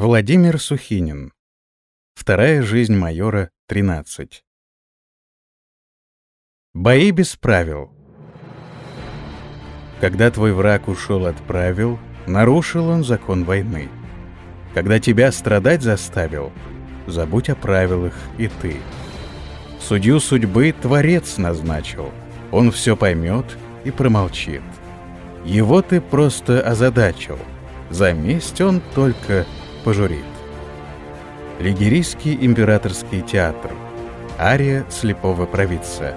Владимир Сухинин. Вторая жизнь майора, 13. Бои без правил. Когда твой враг ушел от правил, нарушил он закон войны. Когда тебя страдать заставил, забудь о правилах и ты. Судью судьбы Творец назначил, он все поймет и промолчит. Его ты просто озадачил, за месть он только пожурит. Лигерийский императорский театр. Ария слепого провидца.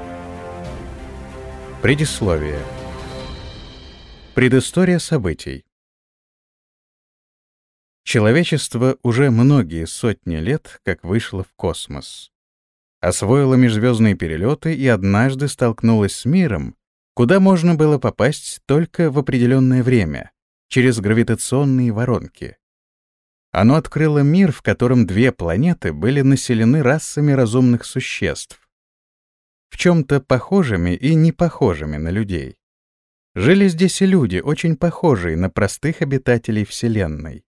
Предисловие. Предыстория событий. Человечество уже многие сотни лет как вышло в космос. Освоило межзвездные перелеты и однажды столкнулось с миром, куда можно было попасть только в определенное время, через гравитационные воронки. Оно открыло мир, в котором две планеты были населены расами разумных существ, в чем-то похожими и не похожими на людей. Жили здесь и люди, очень похожие на простых обитателей Вселенной.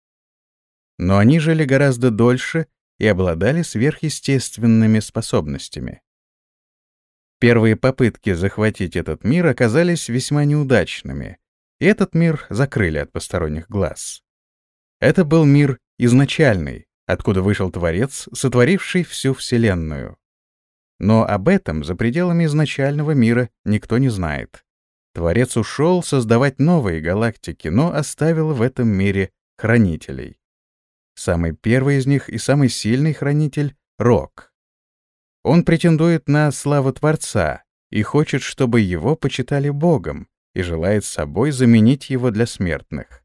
Но они жили гораздо дольше и обладали сверхъестественными способностями. Первые попытки захватить этот мир оказались весьма неудачными, и этот мир закрыли от посторонних глаз. Это был мир изначальный, откуда вышел Творец, сотворивший всю Вселенную. Но об этом за пределами изначального мира никто не знает. Творец ушел создавать новые галактики, но оставил в этом мире хранителей. Самый первый из них и самый сильный хранитель — Рок. Он претендует на славу Творца и хочет, чтобы его почитали Богом, и желает собой заменить его для смертных.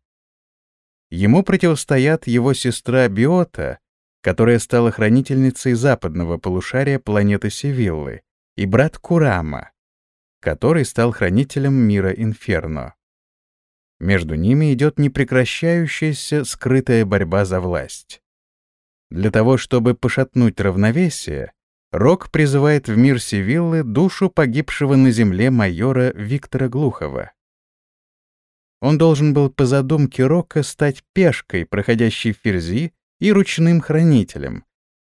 Ему противостоят его сестра Биота, которая стала хранительницей западного полушария планеты Севиллы, и брат Курама, который стал хранителем мира Инферно. Между ними идет непрекращающаяся скрытая борьба за власть. Для того, чтобы пошатнуть равновесие, Рок призывает в мир Севиллы душу погибшего на земле майора Виктора Глухова. Он должен был по задумке Рока стать пешкой, проходящей Ферзи, и ручным хранителем,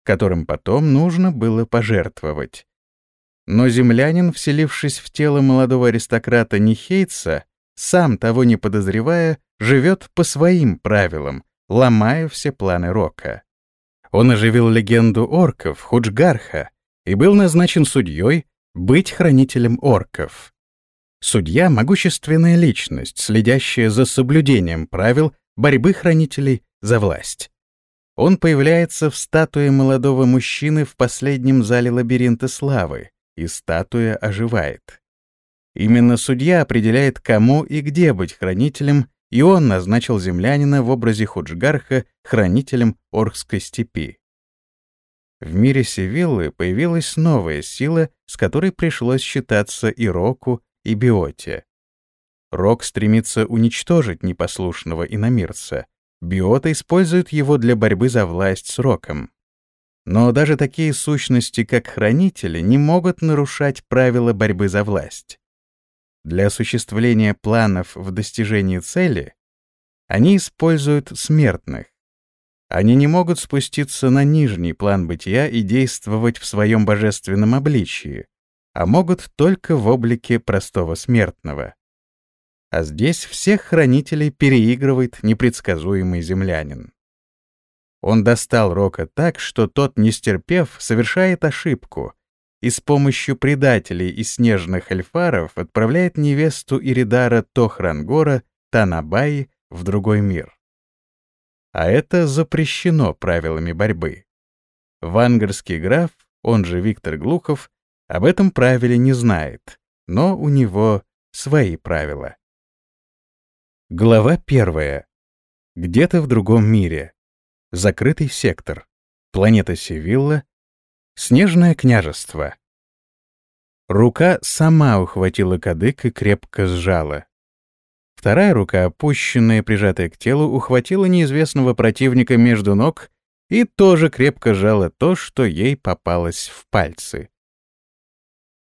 которым потом нужно было пожертвовать. Но землянин, вселившись в тело молодого аристократа Нихейца, сам того не подозревая, живет по своим правилам, ломая все планы Рока. Он оживил легенду орков, Худжгарха, и был назначен судьей быть хранителем орков. Судья — могущественная личность, следящая за соблюдением правил борьбы хранителей за власть. Он появляется в статуе молодого мужчины в последнем зале лабиринта славы, и статуя оживает. Именно судья определяет, кому и где быть хранителем, и он назначил землянина в образе Худжгарха хранителем Орхской степи. В мире Севиллы появилась новая сила, с которой пришлось считаться и Року, и Биоте. Рок стремится уничтожить непослушного иномирца. Биота использует его для борьбы за власть с Роком. Но даже такие сущности, как хранители, не могут нарушать правила борьбы за власть. Для осуществления планов в достижении цели они используют смертных. Они не могут спуститься на нижний план бытия и действовать в своем божественном обличии, а могут только в облике простого смертного. А здесь всех хранителей переигрывает непредсказуемый землянин. Он достал Рока так, что тот, не стерпев, совершает ошибку и с помощью предателей и снежных эльфаров отправляет невесту Иридара Тохрангора Танабаи в другой мир. А это запрещено правилами борьбы. Вангарский граф, он же Виктор Глухов, об этом правиле не знает, но у него свои правила. Глава первая. Где-то в другом мире. Закрытый сектор. Планета Севилла. Снежное княжество. Рука сама ухватила кадык и крепко сжала. Вторая рука, опущенная и прижатая к телу, ухватила неизвестного противника между ног и тоже крепко сжала то, что ей попалось в пальцы.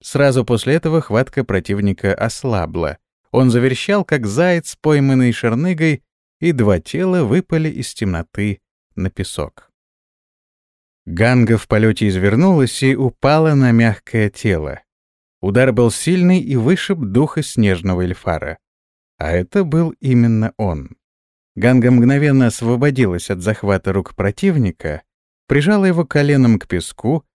Сразу после этого хватка противника ослабла. Он заверещал, как заяц, пойманный шерныгой, и два тела выпали из темноты на песок. Ганга в полете извернулась и упала на мягкое тело. Удар был сильный и вышиб духа снежного эльфара. А это был именно он. Ганга мгновенно освободилась от захвата рук противника, прижала его коленом к песку,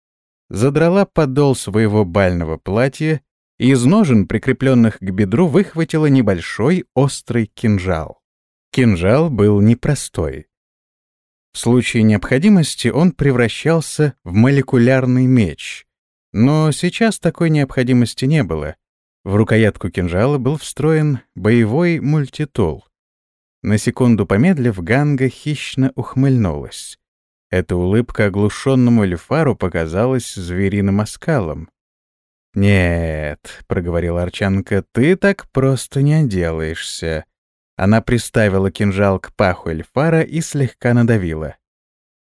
задрала подол своего бального платья и из ножен, прикрепленных к бедру, выхватила небольшой острый кинжал. Кинжал был непростой. В случае необходимости он превращался в молекулярный меч. Но сейчас такой необходимости не было. В рукоятку кинжала был встроен боевой мультитул. На секунду помедлив, Ганга хищно ухмыльнулась. Эта улыбка оглушенному Эльфару показалась звериным оскалом. «Нет», — проговорила Арчанка, — «ты так просто не отделаешься». Она приставила кинжал к паху Эльфара и слегка надавила.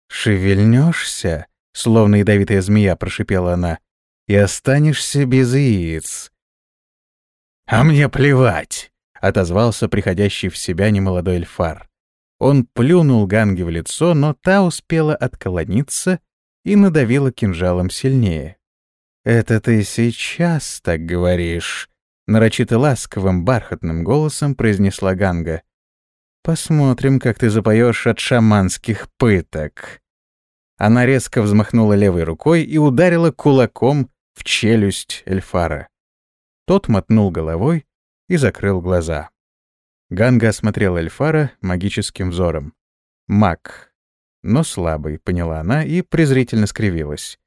«Шевельнешься?» — словно ядовитая змея прошипела она. «И останешься без яиц». «А мне плевать!» — отозвался приходящий в себя немолодой Эльфар. Он плюнул Ганге в лицо, но та успела отклониться и надавила кинжалом сильнее. «Это ты сейчас так говоришь», нарочито ласковым бархатным голосом произнесла Ганга. «Посмотрим, как ты запоешь от шаманских пыток». Она резко взмахнула левой рукой и ударила кулаком в челюсть Эльфара. Тот мотнул головой и закрыл глаза. Ганга осмотрела Эльфара магическим взором. Маг. Но слабый, поняла она и презрительно скривилась.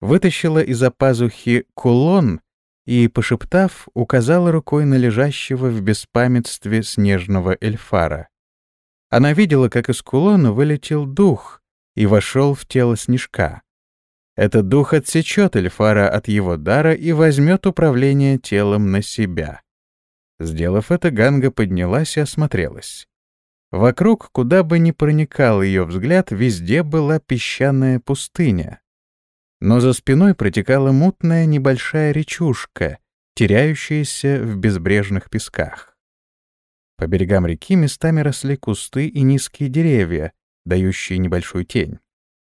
Вытащила из-за пазухи кулон и, пошептав, указала рукой на лежащего в беспамятстве снежного эльфара. Она видела, как из кулона вылетел дух и вошел в тело снежка. Этот дух отсечет эльфара от его дара и возьмет управление телом на себя. Сделав это, Ганга поднялась и осмотрелась. Вокруг, куда бы ни проникал ее взгляд, везде была песчаная пустыня но за спиной протекала мутная небольшая речушка, теряющаяся в безбрежных песках. По берегам реки местами росли кусты и низкие деревья, дающие небольшую тень.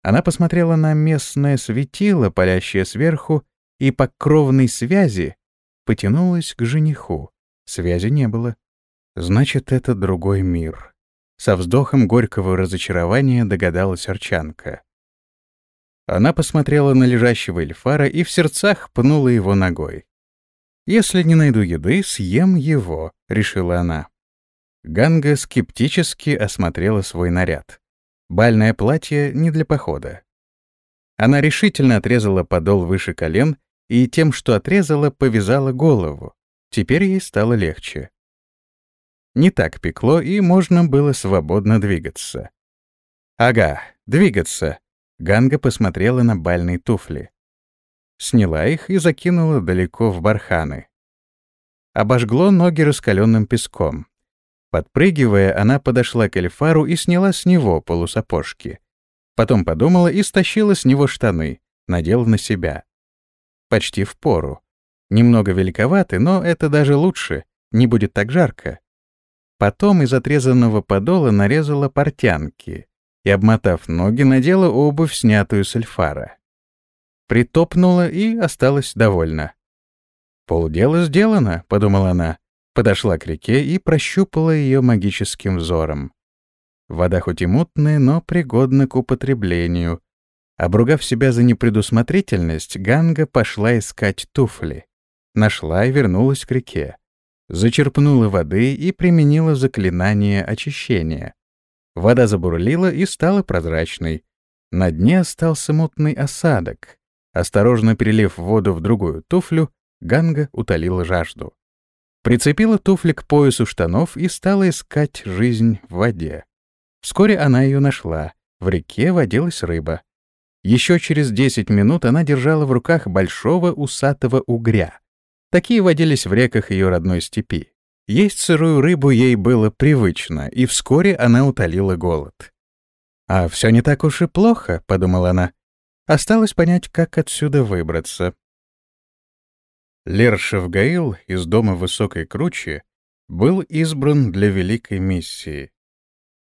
Она посмотрела на местное светило, палящее сверху, и по кровной связи потянулась к жениху. Связи не было. Значит, это другой мир. Со вздохом горького разочарования догадалась Арчанка. Она посмотрела на лежащего Эльфара и в сердцах пнула его ногой. «Если не найду еды, съем его», — решила она. Ганга скептически осмотрела свой наряд. Бальное платье не для похода. Она решительно отрезала подол выше колен и тем, что отрезала, повязала голову. Теперь ей стало легче. Не так пекло, и можно было свободно двигаться. Ага, двигаться, Ганга посмотрела на бальные туфли. Сняла их и закинула далеко в барханы. Обожгло ноги раскаленным песком. Подпрыгивая, она подошла к Эльфару и сняла с него полусапожки. Потом подумала и стащила с него штаны, надела на себя. Почти в пору. Немного великоваты, но это даже лучше, не будет так жарко. Потом из отрезанного подола нарезала портянки, и, обмотав ноги, надела обувь, снятую с эльфара. Притопнула и осталась довольна. «Полдела сделано», — подумала она, подошла к реке и прощупала ее магическим взором. Вода хоть и мутная, но пригодна к употреблению. Обругав себя за непредусмотрительность, Ганга пошла искать туфли. Нашла и вернулась к реке. Зачерпнула воды и применила заклинание очищения. Вода забурлила и стала прозрачной. На дне остался мутный осадок. Осторожно перелив воду в другую туфлю, Ганга утолила жажду. Прицепила туфли к поясу штанов и стала искать жизнь в воде. Вскоре она ее нашла. В реке водилась рыба. Еще через 10 минут она держала в руках большого усатого угря. Такие водились в реках ее родной степи. Есть сырую рыбу ей было привычно, и вскоре она утолила голод. «А все не так уж и плохо», — подумала она. Осталось понять, как отсюда выбраться. Лер Шевгаил из дома Высокой Кручи был избран для великой миссии.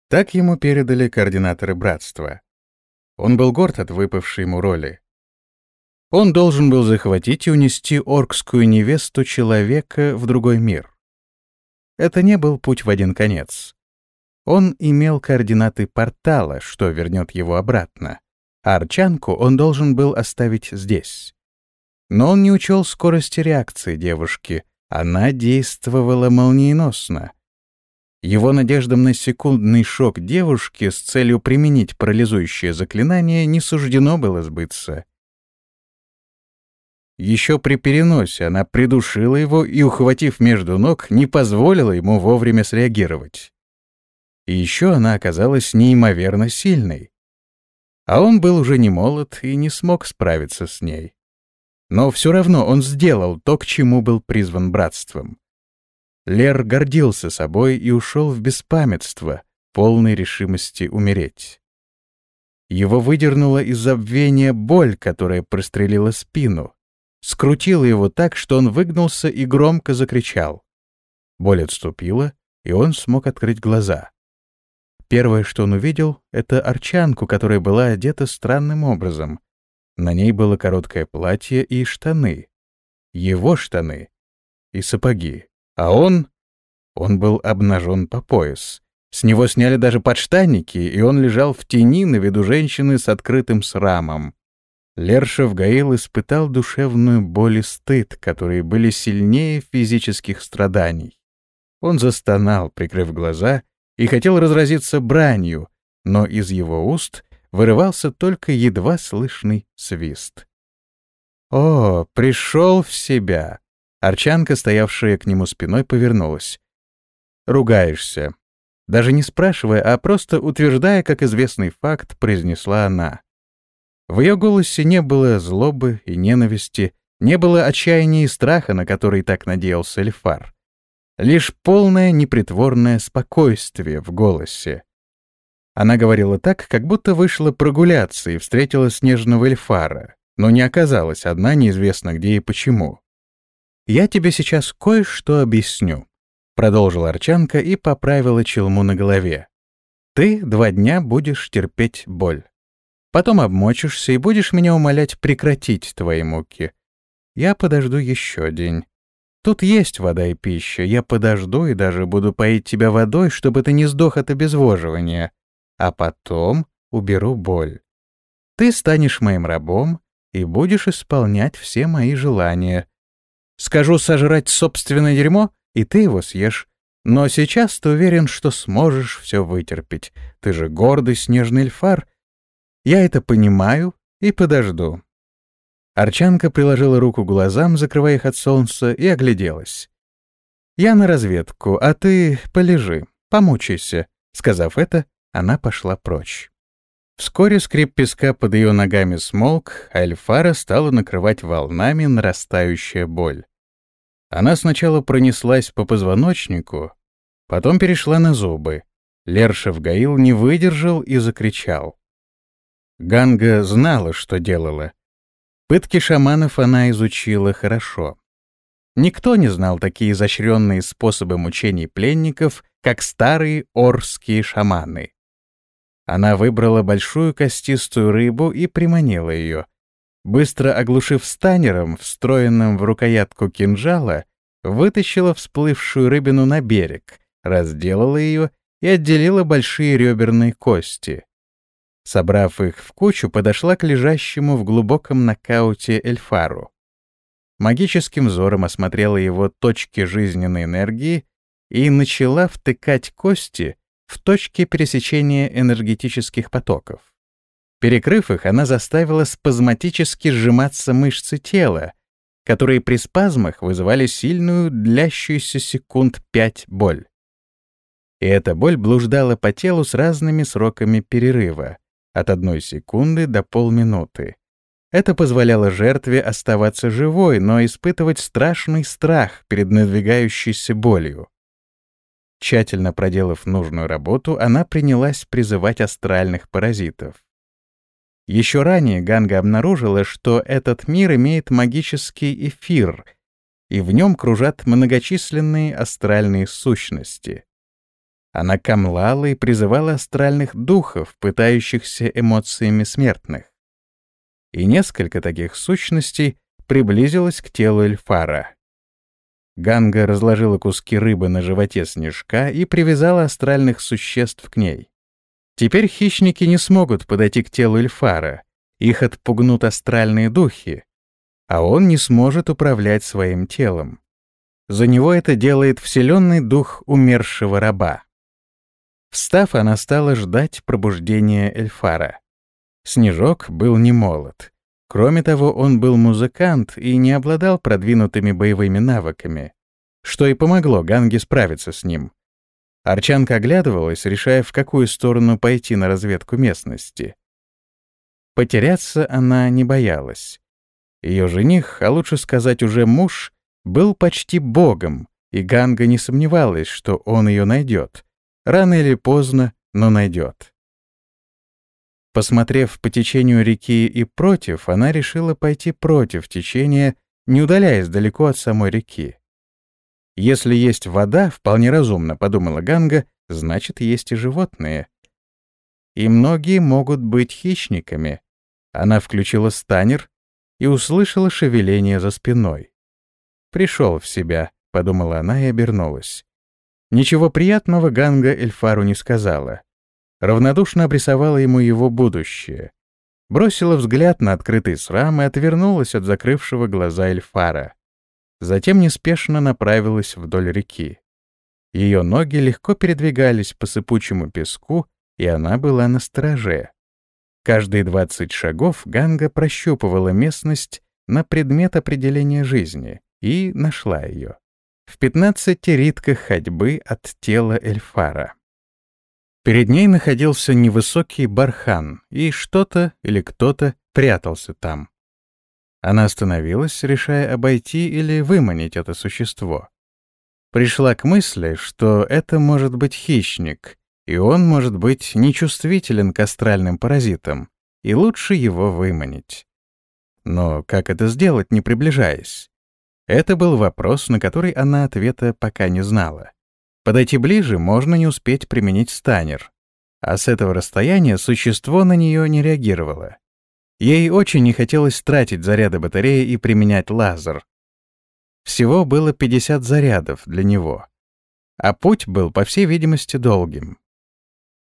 Так ему передали координаторы братства. Он был горд от выпавшей ему роли. Он должен был захватить и унести оркскую невесту человека в другой мир. Это не был путь в один конец. Он имел координаты портала, что вернет его обратно, а Арчанку он должен был оставить здесь. Но он не учел скорости реакции девушки. Она действовала молниеносно. Его надеждам на секундный шок девушки с целью применить парализующее заклинание не суждено было сбыться. Еще при переносе она придушила его и, ухватив между ног, не позволила ему вовремя среагировать. И еще она оказалась неимоверно сильной. А он был уже не молод и не смог справиться с ней. Но все равно он сделал то, к чему был призван братством. Лер гордился собой и ушел в беспамятство, полной решимости умереть. Его выдернула из забвения боль, которая прострелила спину, скрутила его так, что он выгнулся и громко закричал. Боль отступила, и он смог открыть глаза. Первое, что он увидел, — это арчанку, которая была одета странным образом. На ней было короткое платье и штаны. Его штаны и сапоги. А он... Он был обнажен по пояс. С него сняли даже подштанники, и он лежал в тени на виду женщины с открытым срамом. Лершев Гаил испытал душевную боль и стыд, которые были сильнее физических страданий. Он застонал, прикрыв глаза, и хотел разразиться бранью, но из его уст вырывался только едва слышный свист. «О, пришел в себя!» Арчанка, стоявшая к нему спиной, повернулась. «Ругаешься». Даже не спрашивая, а просто утверждая, как известный факт, произнесла она. В ее голосе не было злобы и ненависти, не было отчаяния и страха, на который так надеялся Эльфар. Лишь полное непритворное спокойствие в голосе. Она говорила так, как будто вышла прогуляться и встретила снежного эльфара, но не оказалась одна неизвестно где и почему. «Я тебе сейчас кое-что объясню», — продолжила Арчанка и поправила челму на голове. «Ты два дня будешь терпеть боль. Потом обмочишься и будешь меня умолять прекратить твои муки. Я подожду еще день. Тут есть вода и пища. Я подожду и даже буду поить тебя водой, чтобы ты не сдох от обезвоживания. А потом уберу боль. Ты станешь моим рабом и будешь исполнять все мои желания. Скажу сожрать собственное дерьмо, и ты его съешь. Но сейчас ты уверен, что сможешь все вытерпеть. Ты же гордый снежный эльфар. Я это понимаю и подожду. Арчанка приложила руку к глазам, закрывая их от солнца, и огляделась. «Я на разведку, а ты полежи, помучайся». Сказав это, она пошла прочь. Вскоре скрип песка под ее ногами смолк, а Эльфара стала накрывать волнами нарастающая боль. Она сначала пронеслась по позвоночнику, потом перешла на зубы. Лершев Гаил не выдержал и закричал. Ганга знала, что делала. Пытки шаманов она изучила хорошо. Никто не знал такие изощренные способы мучений пленников, как старые орские шаманы. Она выбрала большую костистую рыбу и приманила ее. Быстро оглушив станером, встроенным в рукоятку кинжала, вытащила всплывшую рыбину на берег, разделала ее и отделила большие реберные кости. Собрав их в кучу, подошла к лежащему в глубоком нокауте Эльфару. Магическим взором осмотрела его точки жизненной энергии и начала втыкать кости в точки пересечения энергетических потоков. Перекрыв их, она заставила спазматически сжиматься мышцы тела, которые при спазмах вызывали сильную, длящуюся секунд пять боль. И эта боль блуждала по телу с разными сроками перерыва, от одной секунды до полминуты. Это позволяло жертве оставаться живой, но испытывать страшный страх перед надвигающейся болью. Тщательно проделав нужную работу, она принялась призывать астральных паразитов. Еще ранее Ганга обнаружила, что этот мир имеет магический эфир, и в нем кружат многочисленные астральные сущности. Она камлала и призывала астральных духов, пытающихся эмоциями смертных. И несколько таких сущностей приблизилось к телу Эльфара. Ганга разложила куски рыбы на животе снежка и привязала астральных существ к ней. Теперь хищники не смогут подойти к телу Эльфара, их отпугнут астральные духи, а он не сможет управлять своим телом. За него это делает вселенный дух умершего раба. Встав, она стала ждать пробуждения Эльфара. Снежок был не молод. Кроме того, он был музыкант и не обладал продвинутыми боевыми навыками, что и помогло Ганге справиться с ним. Арчанка оглядывалась, решая, в какую сторону пойти на разведку местности. Потеряться она не боялась. Ее жених, а лучше сказать уже муж, был почти богом, и Ганга не сомневалась, что он ее найдет. Рано или поздно, но найдет. Посмотрев по течению реки и против, она решила пойти против течения, не удаляясь далеко от самой реки. Если есть вода, вполне разумно, подумала Ганга, значит, есть и животные. И многие могут быть хищниками. Она включила станер и услышала шевеление за спиной. «Пришел в себя», — подумала она и обернулась. Ничего приятного Ганга Эльфару не сказала. Равнодушно обрисовала ему его будущее. Бросила взгляд на открытый срам и отвернулась от закрывшего глаза Эльфара. Затем неспешно направилась вдоль реки. Ее ноги легко передвигались по сыпучему песку, и она была на страже. Каждые двадцать шагов Ганга прощупывала местность на предмет определения жизни и нашла ее. В пятнадцати ритках ходьбы от тела Эльфара. Перед ней находился невысокий бархан, и что-то или кто-то прятался там. Она остановилась, решая обойти или выманить это существо. Пришла к мысли, что это может быть хищник, и он может быть нечувствителен к астральным паразитам, и лучше его выманить. Но как это сделать, не приближаясь? Это был вопрос, на который она ответа пока не знала. Подойти ближе можно не успеть применить станер, а с этого расстояния существо на нее не реагировало. Ей очень не хотелось тратить заряды батареи и применять лазер. Всего было 50 зарядов для него, а путь был, по всей видимости, долгим.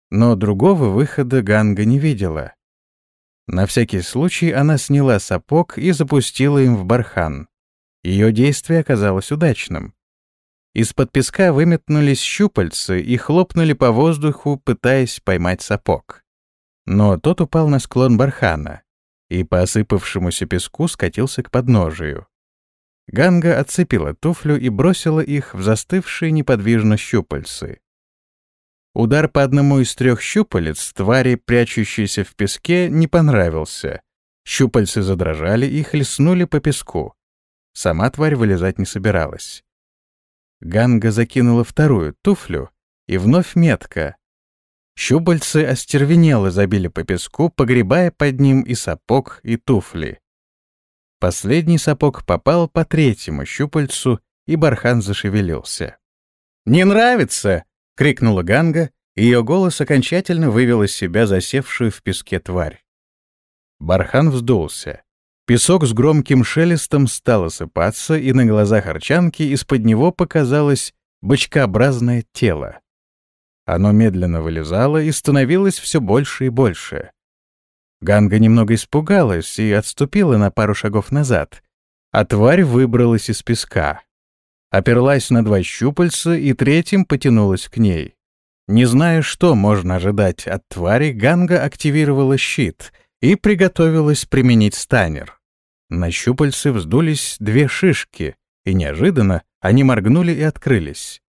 Но другого выхода Ганга не видела. На всякий случай она сняла сапог и запустила им в бархан. Ее действие оказалось удачным. Из-под песка выметнулись щупальцы и хлопнули по воздуху, пытаясь поймать сапог. Но тот упал на склон бархана и по осыпавшемуся песку скатился к подножию. Ганга отцепила туфлю и бросила их в застывшие неподвижно щупальцы. Удар по одному из трех щупалец твари, прячущейся в песке, не понравился. Щупальцы задрожали и хлестнули по песку. Сама тварь вылезать не собиралась. Ганга закинула вторую туфлю, и вновь метка. Щупальцы остервенело забили по песку, погребая под ним и сапог, и туфли. Последний сапог попал по третьему щупальцу, и бархан зашевелился. «Не нравится!» — крикнула Ганга, и ее голос окончательно вывел из себя засевшую в песке тварь. Бархан вздулся. Песок с громким шелестом стал осыпаться, и на глазах арчанки из-под него показалось бочкообразное тело. Оно медленно вылезало и становилось все больше и больше. Ганга немного испугалась и отступила на пару шагов назад, а тварь выбралась из песка. Оперлась на два щупальца и третьим потянулась к ней. Не зная, что можно ожидать от твари, Ганга активировала щит и приготовилась применить станер. На щупальце вздулись две шишки, и неожиданно они моргнули и открылись.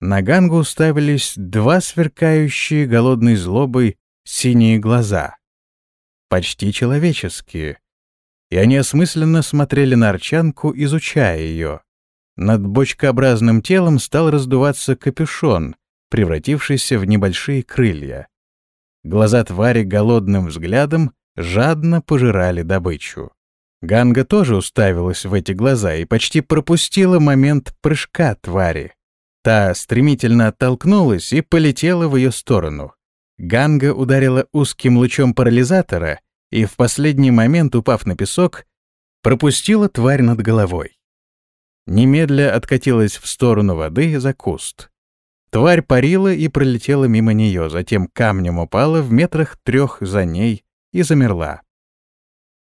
На Гангу уставились два сверкающие голодной злобой синие глаза. Почти человеческие. И они осмысленно смотрели на Арчанку, изучая ее. Над бочкообразным телом стал раздуваться капюшон, превратившийся в небольшие крылья. Глаза твари голодным взглядом жадно пожирали добычу. Ганга тоже уставилась в эти глаза и почти пропустила момент прыжка твари. Та стремительно оттолкнулась и полетела в ее сторону. Ганга ударила узким лучом парализатора и, в последний момент упав на песок, пропустила тварь над головой. Немедля откатилась в сторону воды за куст. Тварь парила и пролетела мимо нее, затем камнем упала в метрах трех за ней и замерла.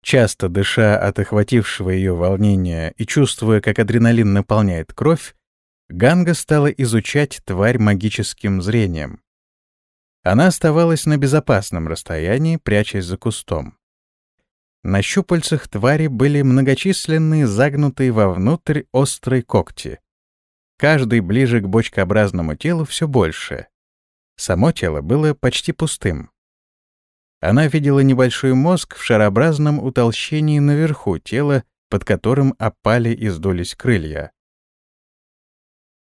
Часто дыша от охватившего ее волнения и чувствуя, как адреналин наполняет кровь, Ганга стала изучать тварь магическим зрением. Она оставалась на безопасном расстоянии, прячась за кустом. На щупальцах твари были многочисленные загнутые вовнутрь острые когти. Каждый ближе к бочкообразному телу все больше. Само тело было почти пустым. Она видела небольшой мозг в шарообразном утолщении наверху тела, под которым опали и сдулись крылья.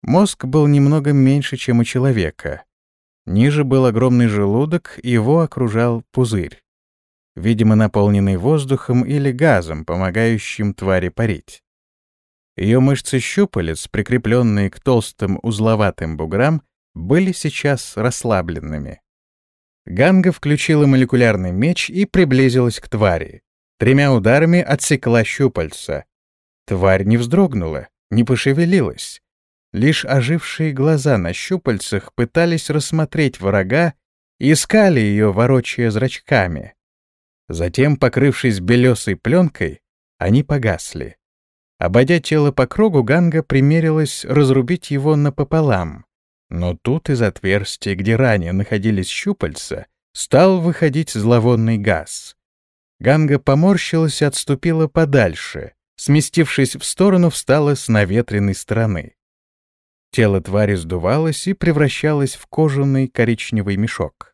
Мозг был немного меньше, чем у человека. Ниже был огромный желудок, его окружал пузырь, видимо, наполненный воздухом или газом, помогающим твари парить. Ее мышцы щупалец, прикрепленные к толстым узловатым буграм, были сейчас расслабленными. Ганга включила молекулярный меч и приблизилась к твари. Тремя ударами отсекла щупальца. Тварь не вздрогнула, не пошевелилась. Лишь ожившие глаза на щупальцах пытались рассмотреть врага искали ее, ворочая зрачками. Затем, покрывшись белесой пленкой, они погасли. Обойдя тело по кругу, Ганга примерилась разрубить его напополам. Но тут из отверстия, где ранее находились щупальца, стал выходить зловонный газ. Ганга поморщилась и отступила подальше, сместившись в сторону, встала с наветренной стороны. Тело твари сдувалось и превращалось в кожаный коричневый мешок.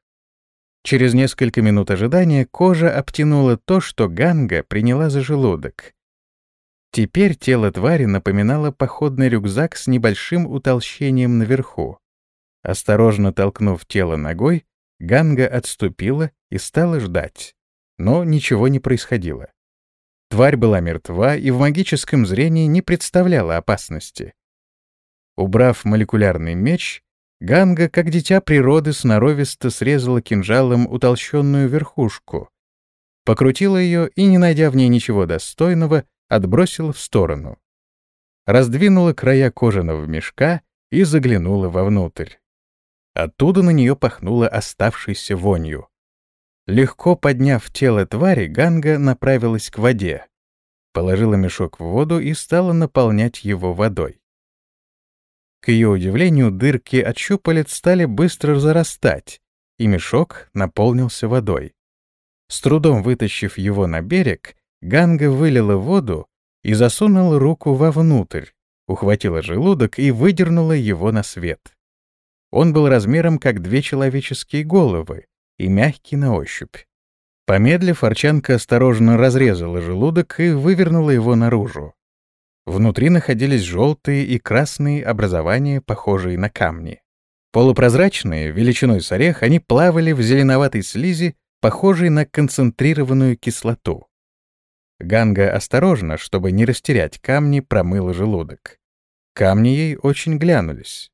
Через несколько минут ожидания кожа обтянула то, что Ганга приняла за желудок. Теперь тело твари напоминало походный рюкзак с небольшим утолщением наверху. Осторожно толкнув тело ногой, Ганга отступила и стала ждать. Но ничего не происходило. Тварь была мертва и в магическом зрении не представляла опасности. Убрав молекулярный меч, Ганга, как дитя природы, сноровисто срезала кинжалом утолщенную верхушку, покрутила ее и, не найдя в ней ничего достойного, отбросила в сторону. Раздвинула края кожаного мешка и заглянула вовнутрь. Оттуда на нее пахнуло оставшейся вонью. Легко подняв тело твари, Ганга направилась к воде, положила мешок в воду и стала наполнять его водой. К ее удивлению, дырки от щупалец стали быстро зарастать, и мешок наполнился водой. С трудом вытащив его на берег, Ганга вылила воду и засунула руку вовнутрь, ухватила желудок и выдернула его на свет. Он был размером как две человеческие головы и мягкий на ощупь. Помедлив, Арчанка осторожно разрезала желудок и вывернула его наружу. Внутри находились желтые и красные образования, похожие на камни. Полупрозрачные, величиной с орех, они плавали в зеленоватой слизи, похожей на концентрированную кислоту. Ганга осторожно, чтобы не растерять камни, промыла желудок. Камни ей очень глянулись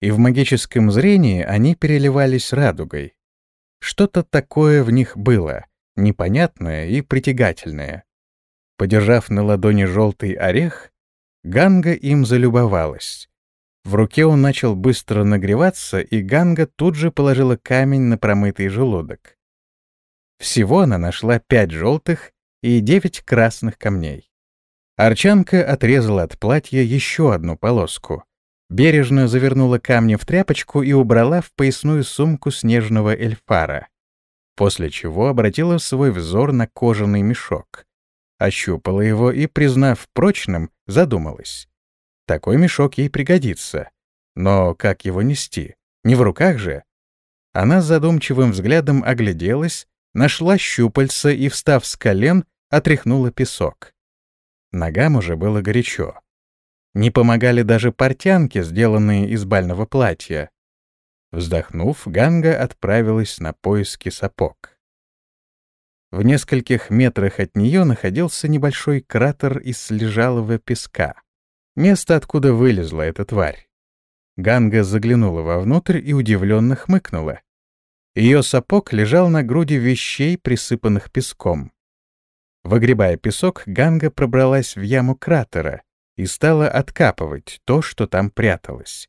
и в магическом зрении они переливались радугой. Что-то такое в них было, непонятное и притягательное. Подержав на ладони желтый орех, Ганга им залюбовалась. В руке он начал быстро нагреваться, и Ганга тут же положила камень на промытый желудок. Всего она нашла пять желтых и девять красных камней. Арчанка отрезала от платья еще одну полоску — бережно завернула камни в тряпочку и убрала в поясную сумку снежного эльфара, после чего обратила свой взор на кожаный мешок. Ощупала его и, признав прочным, задумалась. Такой мешок ей пригодится. Но как его нести? Не в руках же? Она задумчивым взглядом огляделась, нашла щупальца и, встав с колен, отряхнула песок. Ногам уже было горячо. Не помогали даже портянки, сделанные из бального платья. Вздохнув, Ганга отправилась на поиски сапог. В нескольких метрах от нее находился небольшой кратер из слежалого песка. Место, откуда вылезла эта тварь. Ганга заглянула вовнутрь и удивленно хмыкнула. Ее сапог лежал на груди вещей, присыпанных песком. Выгребая песок, Ганга пробралась в яму кратера и стала откапывать то, что там пряталось.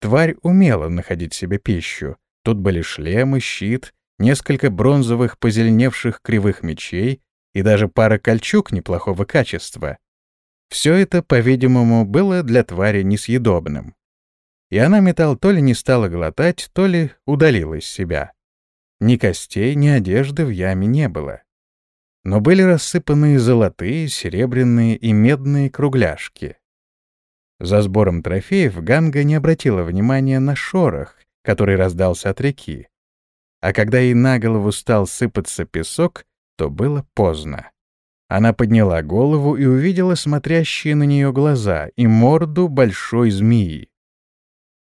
Тварь умела находить себе пищу. Тут были шлемы, щит, несколько бронзовых позеленевших кривых мечей и даже пара кольчуг неплохого качества. Все это, по-видимому, было для твари несъедобным. И она металл то ли не стала глотать, то ли удалила из себя. Ни костей, ни одежды в яме не было. Но были рассыпаны золотые, серебряные и медные кругляшки. За сбором трофеев Ганга не обратила внимания на шорох, который раздался от реки. А когда ей на голову стал сыпаться песок, то было поздно. Она подняла голову и увидела смотрящие на нее глаза и морду большой змеи.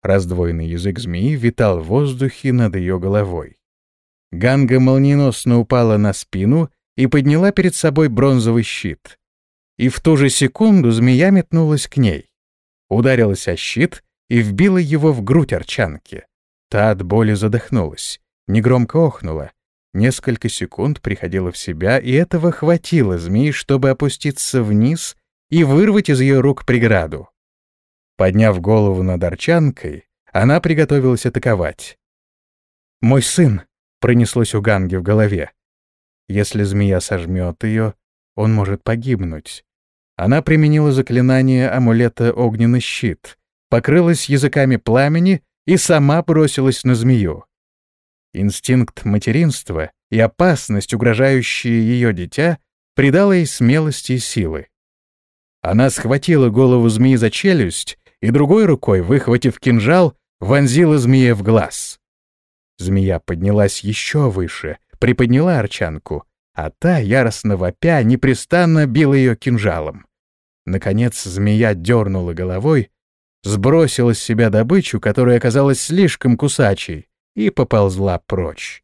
Раздвоенный язык змеи витал в воздухе над ее головой. Ганга молниеносно упала на спину и подняла перед собой бронзовый щит. И в ту же секунду змея метнулась к ней. Ударилась о щит и вбила его в грудь арчанки. Та от боли задохнулась, негромко охнула, Несколько секунд приходила в себя, и этого хватило змеи, чтобы опуститься вниз и вырвать из ее рук преграду. Подняв голову над арчанкой, она приготовилась атаковать. «Мой сын!» — пронеслось у Ганги в голове. «Если змея сожмет ее, он может погибнуть». Она применила заклинание амулета «Огненный щит», покрылась языками пламени и сама бросилась на змею. Инстинкт материнства и опасность, угрожающие ее дитя, придала ей смелости и силы. Она схватила голову змеи за челюсть и другой рукой, выхватив кинжал, вонзила змея в глаз. Змея поднялась еще выше, приподняла арчанку, а та, яростно вопя, непрестанно била ее кинжалом. Наконец змея дернула головой, сбросила с себя добычу, которая оказалась слишком кусачей, и поползла прочь.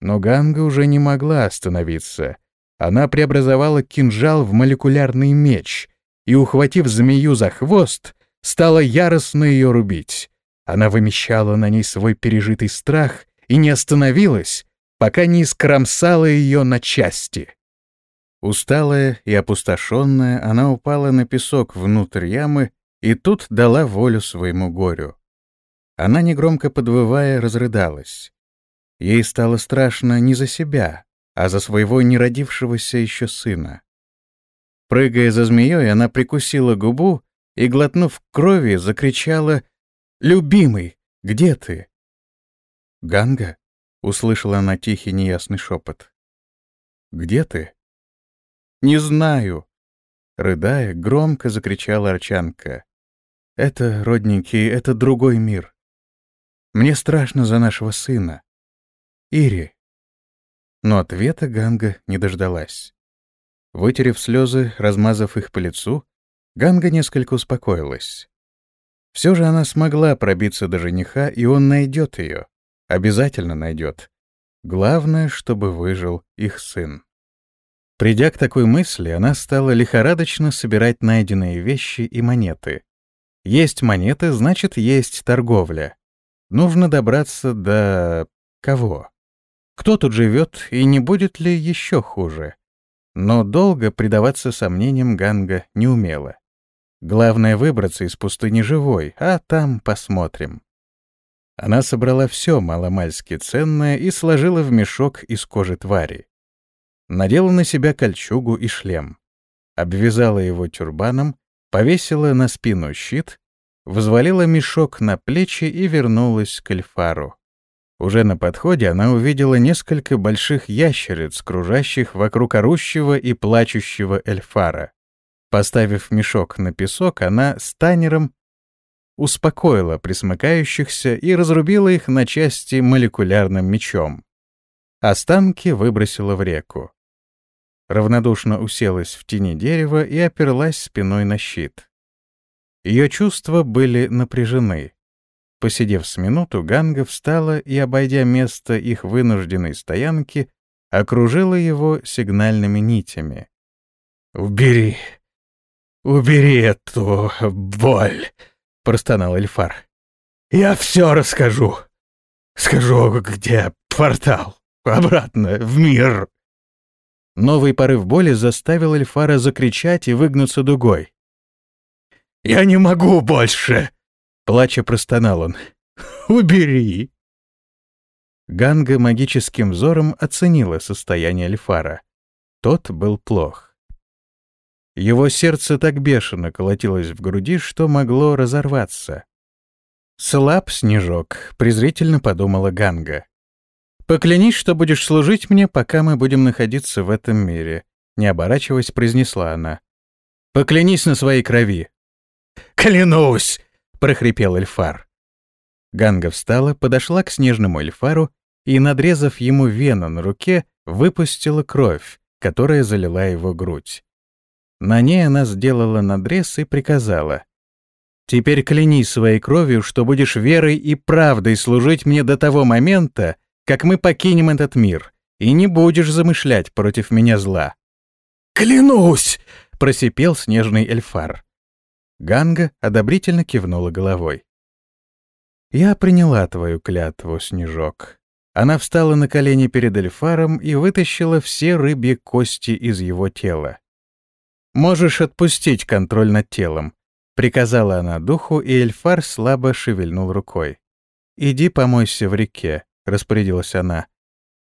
Но Ганга уже не могла остановиться. Она преобразовала кинжал в молекулярный меч и, ухватив змею за хвост, стала яростно ее рубить. Она вымещала на ней свой пережитый страх и не остановилась, пока не искромсала ее на части. Усталая и опустошенная, она упала на песок внутрь ямы и тут дала волю своему горю. Она, негромко подвывая, разрыдалась. Ей стало страшно не за себя, а за своего неродившегося еще сына. Прыгая за змеей, она прикусила губу и, глотнув крови, закричала «Любимый, где ты?» «Ганга?» — услышала она тихий неясный шепот. «Где ты?» «Не знаю!» Рыдая, громко закричала Арчанка. «Это, родненький, это другой мир. Мне страшно за нашего сына. Ири. Но ответа Ганга не дождалась. Вытерев слезы, размазав их по лицу, Ганга несколько успокоилась. Все же она смогла пробиться до жениха, и он найдет ее. Обязательно найдет. Главное, чтобы выжил их сын. Придя к такой мысли, она стала лихорадочно собирать найденные вещи и монеты. Есть монеты, значит, есть торговля. Нужно добраться до... кого? Кто тут живет и не будет ли еще хуже? Но долго предаваться сомнениям Ганга не умела. Главное — выбраться из пустыни живой, а там посмотрим. Она собрала все маломальски ценное и сложила в мешок из кожи твари. Надела на себя кольчугу и шлем. Обвязала его тюрбаном, повесила на спину щит взвалила мешок на плечи и вернулась к Эльфару. Уже на подходе она увидела несколько больших ящериц, кружащих вокруг орущего и плачущего Эльфара. Поставив мешок на песок, она с танером успокоила присмыкающихся и разрубила их на части молекулярным мечом. Останки выбросила в реку. Равнодушно уселась в тени дерева и оперлась спиной на щит. Ее чувства были напряжены. Посидев с минуту, Ганга встала и, обойдя место их вынужденной стоянки, окружила его сигнальными нитями. «Убери! Убери эту боль!» — простонал Эльфар. «Я все расскажу. Скажу, где портал. Обратно, в мир». Новый порыв боли заставил Эльфара закричать и выгнуться дугой. «Я не могу больше!» — плача простонал он. «Убери!» Ганга магическим взором оценила состояние Эльфара. Тот был плох. Его сердце так бешено колотилось в груди, что могло разорваться. «Слаб, Снежок», — презрительно подумала Ганга. «Поклянись, что будешь служить мне, пока мы будем находиться в этом мире», — не оборачиваясь, произнесла она. «Поклянись на своей крови». «Клянусь!» — прохрипел Эльфар. Ганга встала, подошла к снежному Эльфару и, надрезав ему вену на руке, выпустила кровь, которая залила его грудь. На ней она сделала надрез и приказала. «Теперь клянись своей кровью, что будешь верой и правдой служить мне до того момента, как мы покинем этот мир, и не будешь замышлять против меня зла». «Клянусь!» — просипел снежный эльфар. Ганга одобрительно кивнула головой. «Я приняла твою клятву, Снежок». Она встала на колени перед эльфаром и вытащила все рыбьи кости из его тела. «Можешь отпустить контроль над телом», — приказала она духу, и эльфар слабо шевельнул рукой. «Иди помойся в реке», — распорядилась она.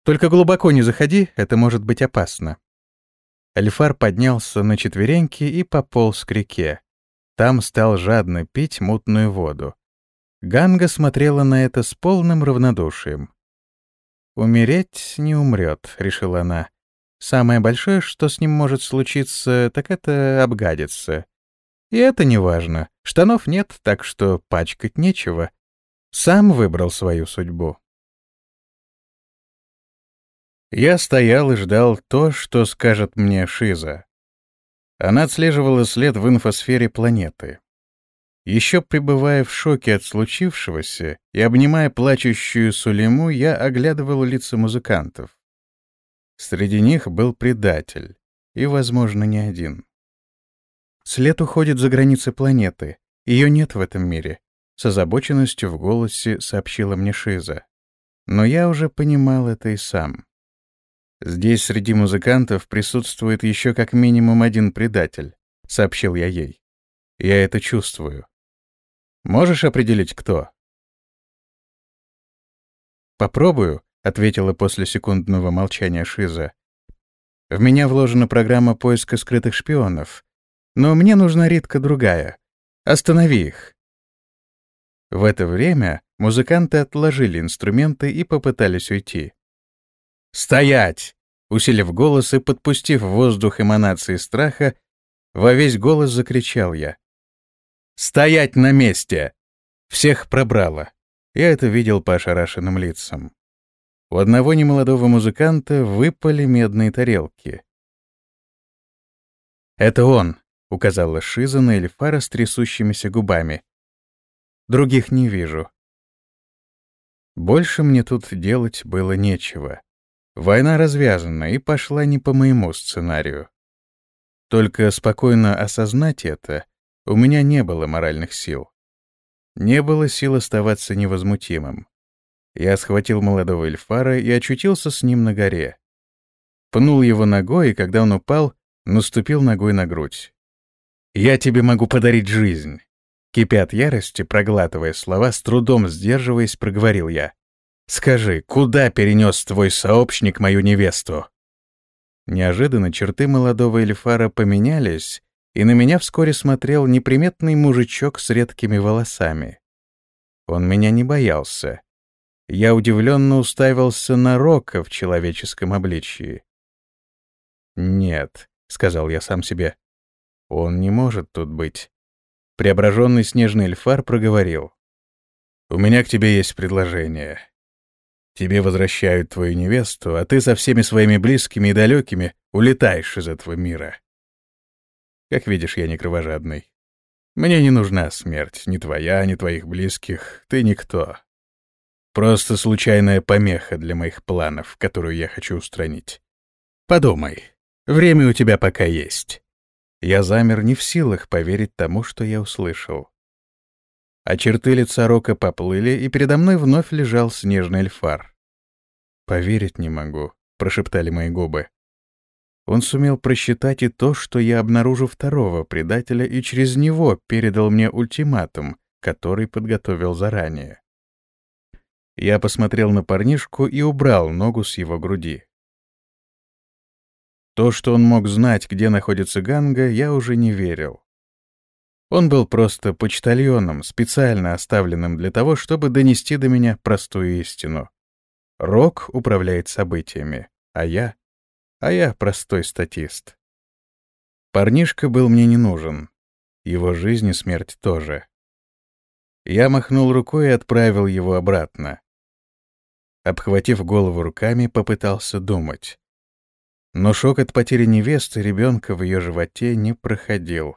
«Только глубоко не заходи, это может быть опасно». Эльфар поднялся на четвереньки и пополз к реке. Там стал жадно пить мутную воду. Ганга смотрела на это с полным равнодушием. «Умереть не умрет», — решила она. «Самое большое, что с ним может случиться, так это обгадиться. И это не важно. Штанов нет, так что пачкать нечего. Сам выбрал свою судьбу». Я стоял и ждал то, что скажет мне Шиза. Она отслеживала след в инфосфере планеты. Еще пребывая в шоке от случившегося и обнимая плачущую Сулейму, я оглядывал лица музыкантов. Среди них был предатель, и, возможно, не один. След уходит за границы планеты. Ее нет в этом мире. С озабоченностью в голосе сообщила мне Шиза. Но я уже понимал это и сам. Здесь среди музыкантов присутствует еще как минимум один предатель, сообщил я ей. Я это чувствую. Можешь определить, кто?» «Попробую», — ответила после секундного молчания Шиза. «В меня вложена программа поиска скрытых шпионов, но мне нужна Ритка другая. Останови их». В это время музыканты отложили инструменты и попытались уйти. «Стоять!» Усилив голос и подпустив воздух эманации страха, во весь голос закричал я. «Стоять на месте!» Всех пробрало. Я это видел по ошарашенным лицам. У одного немолодого музыканта выпали медные тарелки. «Это он», — указала Шиза на Эльфара с трясущимися губами. «Других не вижу». Больше мне тут делать было нечего. Война развязана и пошла не по моему сценарию. Только спокойно осознать это у меня не было моральных сил. Не было сил оставаться невозмутимым. Я схватил молодого эльфара и очутился с ним на горе. Пнул его ногой, и когда он упал, наступил ногой на грудь. «Я тебе могу подарить жизнь!» Кипя от ярости, проглатывая слова, с трудом сдерживаясь, проговорил я. «Скажи, куда перенес твой сообщник мою невесту?» Неожиданно черты молодого эльфара поменялись, и на меня вскоре смотрел неприметный мужичок с редкими волосами. Он меня не боялся. Я удивленно уставился на Рока в человеческом обличии. «Нет», — сказал я сам себе, — «он не может тут быть». Преображенный снежный эльфар проговорил. «У меня к тебе есть предложение. Тебе возвращают твою невесту, а ты со всеми своими близкими и далекими улетаешь из этого мира. Как видишь, я не кровожадный. Мне не нужна смерть, ни твоя, ни твоих близких. Ты никто. Просто случайная помеха для моих планов, которую я хочу устранить. Подумай. Время у тебя пока есть. Я замер не в силах поверить тому, что я услышал. а черты лица Рока поплыли, и передо мной вновь лежал снежный эльфар. «Поверить не могу», — прошептали мои губы. Он сумел просчитать и то, что я обнаружу второго предателя, и через него передал мне ультиматум, который подготовил заранее. Я посмотрел на парнишку и убрал ногу с его груди. То, что он мог знать, где находится Ганга, я уже не верил. Он был просто почтальоном, специально оставленным для того, чтобы донести до меня простую истину. Рок управляет событиями, а я... А я простой статист. Парнишка был мне не нужен. Его жизнь и смерть тоже. Я махнул рукой и отправил его обратно. Обхватив голову руками, попытался думать. Но шок от потери невесты ребенка в ее животе не проходил.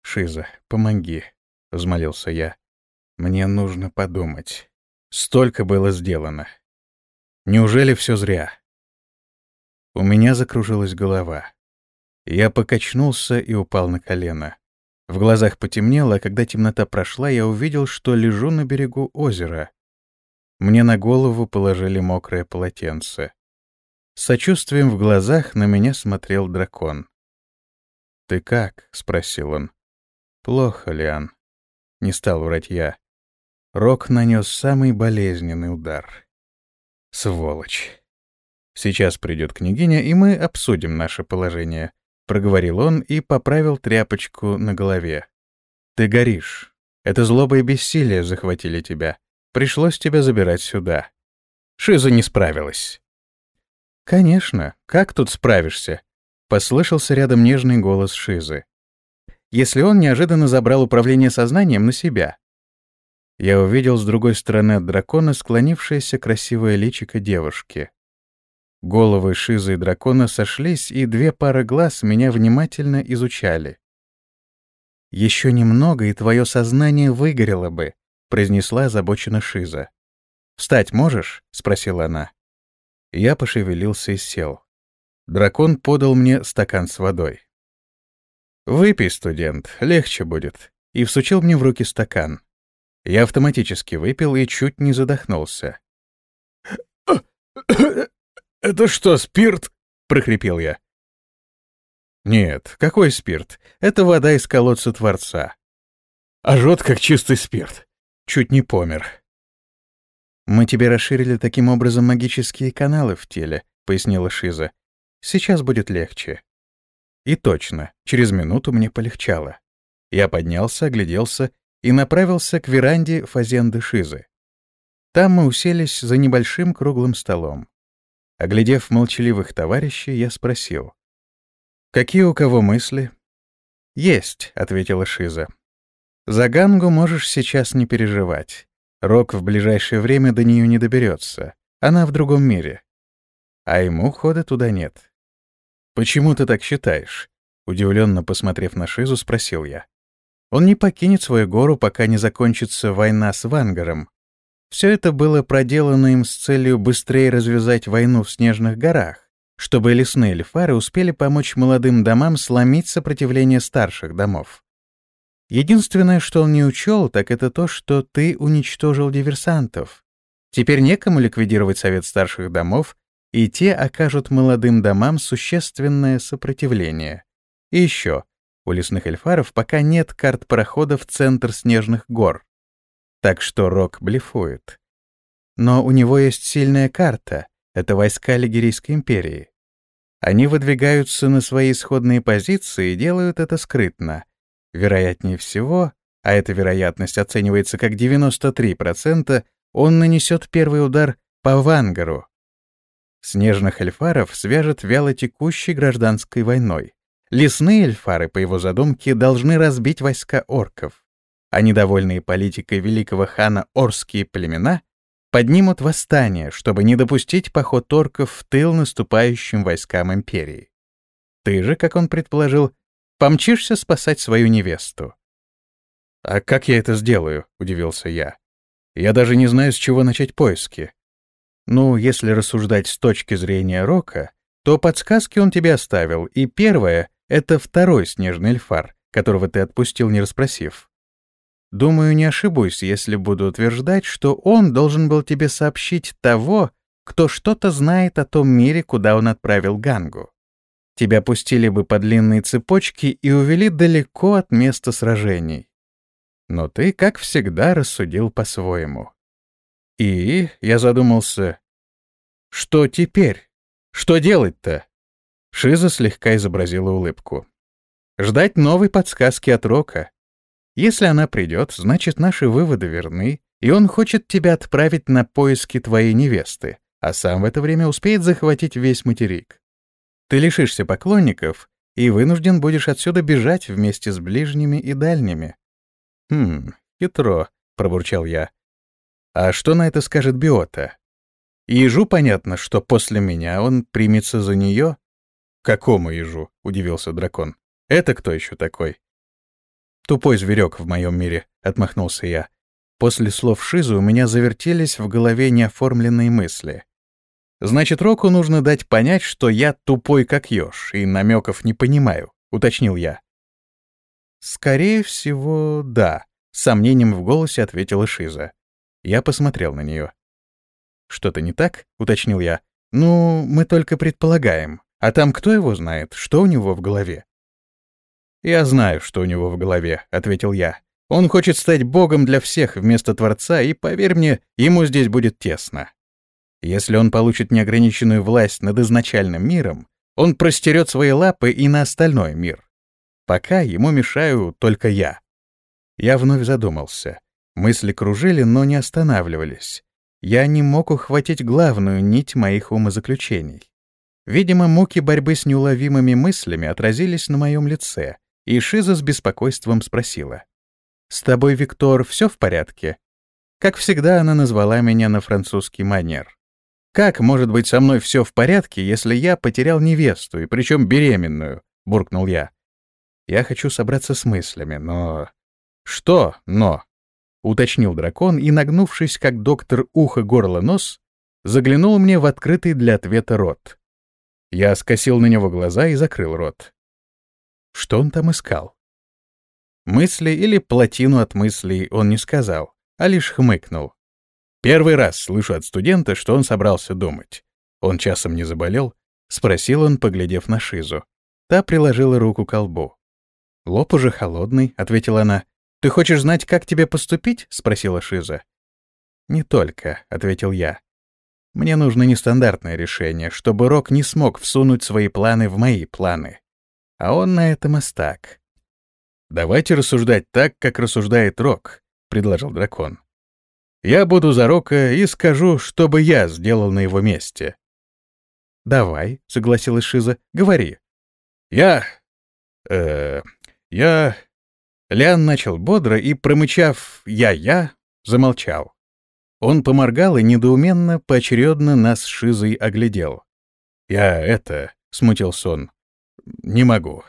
«Шиза, помоги», — взмолился я. «Мне нужно подумать. Столько было сделано. Неужели все зря?» У меня закружилась голова. Я покачнулся и упал на колено. В глазах потемнело, а когда темнота прошла, я увидел, что лежу на берегу озера. Мне на голову положили мокрое полотенце. С сочувствием в глазах на меня смотрел дракон. «Ты как?» — спросил он. «Плохо, Лиан». Не стал врать я. Рок нанес самый болезненный удар. Сволочь. Сейчас придет княгиня, и мы обсудим наше положение, — проговорил он и поправил тряпочку на голове. Ты горишь. Это злоба и бессилие захватили тебя. Пришлось тебя забирать сюда. Шиза не справилась. «Конечно, как тут справишься?» — послышался рядом нежный голос Шизы. «Если он неожиданно забрал управление сознанием на себя». Я увидел с другой стороны от дракона склонившееся красивое личико девушки. Головы Шизы и дракона сошлись, и две пары глаз меня внимательно изучали. «Еще немного, и твое сознание выгорело бы», — произнесла озабоченно Шиза. «Встать можешь?» — спросила она. Я пошевелился и сел. Дракон подал мне стакан с водой. «Выпей, студент, легче будет», и всучил мне в руки стакан. Я автоматически выпил и чуть не задохнулся. «Это что, спирт?» — прохрипел я. «Нет, какой спирт? Это вода из колодца Творца». «А жжет, как чистый спирт». Чуть не помер. «Мы тебе расширили таким образом магические каналы в теле», — пояснила Шиза. «Сейчас будет легче». И точно, через минуту мне полегчало. Я поднялся, огляделся и направился к веранде фазенды Шизы. Там мы уселись за небольшим круглым столом. Оглядев молчаливых товарищей, я спросил. «Какие у кого мысли?» «Есть», — ответила Шиза. «За Гангу можешь сейчас не переживать. Рок в ближайшее время до нее не доберется. Она в другом мире. А ему хода туда нет. «Почему ты так считаешь?» Удивленно посмотрев на Шизу, спросил я. «Он не покинет свою гору, пока не закончится война с Вангаром. Все это было проделано им с целью быстрее развязать войну в Снежных горах, чтобы лесные эльфары успели помочь молодым домам сломить сопротивление старших домов. Единственное, что он не учел, так это то, что ты уничтожил диверсантов. Теперь некому ликвидировать совет старших домов, и те окажут молодым домам существенное сопротивление. И еще, у лесных эльфаров пока нет карт прохода в центр снежных гор. Так что Рок блефует. Но у него есть сильная карта — это войска Лигерийской империи. Они выдвигаются на свои исходные позиции и делают это скрытно — Вероятнее всего, а эта вероятность оценивается как 93%, он нанесет первый удар по Вангару. Снежных эльфаров свяжет вялотекущей гражданской войной. Лесные эльфары, по его задумке, должны разбить войска орков, а недовольные политикой великого хана орские племена поднимут восстание, чтобы не допустить поход орков в тыл наступающим войскам империи. Ты же, как он предположил, Помчишься спасать свою невесту. «А как я это сделаю?» — удивился я. «Я даже не знаю, с чего начать поиски. Ну, если рассуждать с точки зрения Рока, то подсказки он тебе оставил, и первое — это второй снежный эльфар, которого ты отпустил, не расспросив. Думаю, не ошибусь, если буду утверждать, что он должен был тебе сообщить того, кто что-то знает о том мире, куда он отправил Гангу. Тебя пустили бы по длинной цепочке и увели далеко от места сражений. Но ты, как всегда, рассудил по-своему. И я задумался, что теперь? Что делать-то? Шиза слегка изобразила улыбку. Ждать новой подсказки от Рока. Если она придет, значит, наши выводы верны, и он хочет тебя отправить на поиски твоей невесты, а сам в это время успеет захватить весь материк. Ты лишишься поклонников и вынужден будешь отсюда бежать вместе с ближними и дальними. «Хм, хитро», — пробурчал я. «А что на это скажет Биота?» «Ежу понятно, что после меня он примется за нее?» «Какому ежу?» — удивился дракон. «Это кто еще такой?» «Тупой зверек в моем мире», — отмахнулся я. После слов Шизу у меня завертелись в голове неоформленные мысли. «Значит, Року нужно дать понять, что я тупой как еж и намеков не понимаю», — уточнил я. «Скорее всего, да», — с сомнением в голосе ответила Шиза. Я посмотрел на нее. «Что-то не так?» — уточнил я. «Ну, мы только предполагаем. А там кто его знает, что у него в голове?» «Я знаю, что у него в голове», — ответил я. «Он хочет стать богом для всех вместо Творца, и, поверь мне, ему здесь будет тесно. Если он получит неограниченную власть над изначальным миром, он простерет свои лапы и на остальной мир. Пока ему мешаю только я». Я вновь задумался. Мысли кружили, но не останавливались. Я не мог ухватить главную нить моих умозаключений. Видимо, муки борьбы с неуловимыми мыслями отразились на моем лице, и Шиза с беспокойством спросила. «С тобой, Виктор, все в порядке?» Как всегда, она назвала меня на французский манер. «Как может быть со мной все в порядке, если я потерял невесту, и причем беременную?» — буркнул я. «Я хочу собраться с мыслями, но...» «Что «но»?» — уточнил дракон и, нагнувшись, как доктор ухо-горло-нос, заглянул мне в открытый для ответа рот. Я скосил на него глаза и закрыл рот. Что он там искал? Мысли или плотину от мыслей он не сказал, а лишь хмыкнул. Первый раз слышу от студента, что он собрался думать. Он часом не заболел? Спросил он, поглядев на Шизу. Та приложила руку к лбу. «Лоб уже холодный», — ответила она. «Ты хочешь знать, как тебе поступить?» — спросила Шиза. «Не только», — ответил я. Мне нужно нестандартное решение, чтобы Рок не смог всунуть свои планы в мои планы. А он на этом остак. «Давайте рассуждать так, как рассуждает Рок», — предложил дракон. «Я буду за Рока и скажу, что бы я сделал на его месте». «Давай», — согласилась Шиза, — «говори». «Я... э... я...» Лян начал бодро и, промычав «я-я», замолчал. Он поморгал и недоуменно, поочередно нас с Шизой оглядел. «Я это...» — смутился он. «Не могу.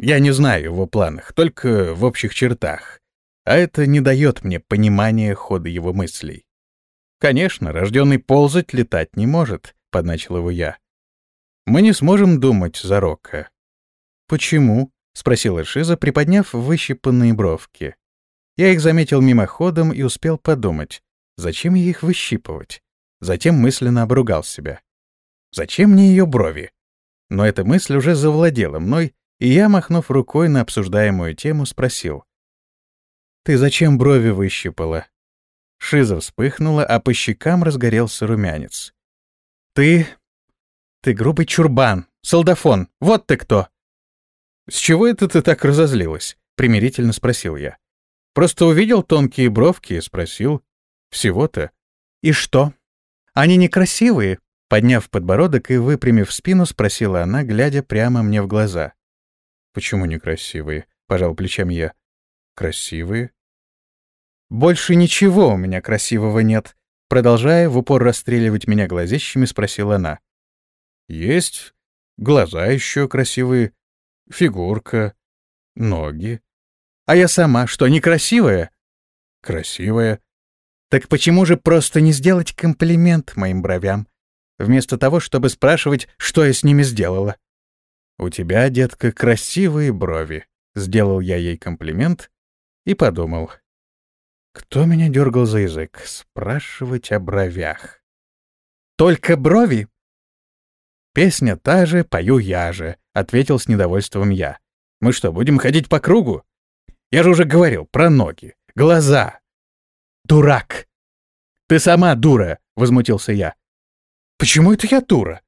Я не знаю его планах, только в общих чертах. А это не дает мне понимания хода его мыслей. Конечно, рожденный ползать летать не может», — подначил его я. «Мы не сможем думать за Рока». «Почему?» — спросила Шиза, приподняв выщипанные бровки. Я их заметил мимоходом и успел подумать. Зачем ей их выщипывать? Затем мысленно обругал себя. Зачем мне ее брови? Но эта мысль уже завладела мной, и я, махнув рукой на обсуждаемую тему, спросил. «Ты зачем брови выщипала?» Шиза вспыхнула, а по щекам разгорелся румянец. «Ты... ты грубый чурбан, солдафон, вот ты кто!» «С чего это ты так разозлилась?» — примирительно спросил я. «Просто увидел тонкие бровки и спросил, всего-то. И что? Они некрасивые? Подняв подбородок и выпрямив спину, спросила она, глядя прямо мне в глаза. «Почему некрасивые?» — пожал плечами я. «Красивые?» «Больше ничего у меня красивого нет», — продолжая в упор расстреливать меня глазищами, спросила она. «Есть глаза еще красивые, фигурка, ноги. А я сама что, некрасивая?» «Красивая. Так почему же просто не сделать комплимент моим бровям, вместо того, чтобы спрашивать, что я с ними сделала? «У тебя, детка, красивые брови», — сделал я ей комплимент и подумал. Кто меня дергал за язык? Спрашивать о бровях. «Только брови?» «Песня та же, пою я же», — ответил с недовольством я. «Мы что, будем ходить по кругу? Я же уже говорил про ноги, глаза». «Дурак!» «Ты сама дура!» — возмутился я. «Почему это я дура?»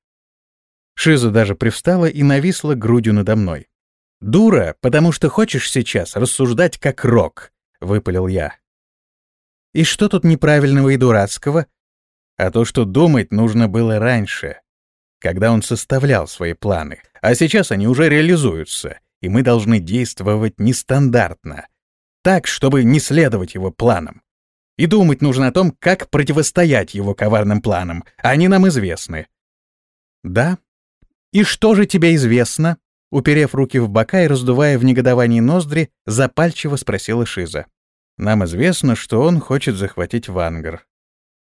Шиза даже привстала и нависла грудью надо мной. «Дура, потому что хочешь сейчас рассуждать как рок», — выпалил я. «И что тут неправильного и дурацкого?» «А то, что думать нужно было раньше, когда он составлял свои планы, а сейчас они уже реализуются, и мы должны действовать нестандартно, так, чтобы не следовать его планам. И думать нужно о том, как противостоять его коварным планам, они нам известны». «Да? И что же тебе известно?» Уперев руки в бока и раздувая в негодовании ноздри, запальчиво спросила Шиза. «Нам известно, что он хочет захватить Вангар,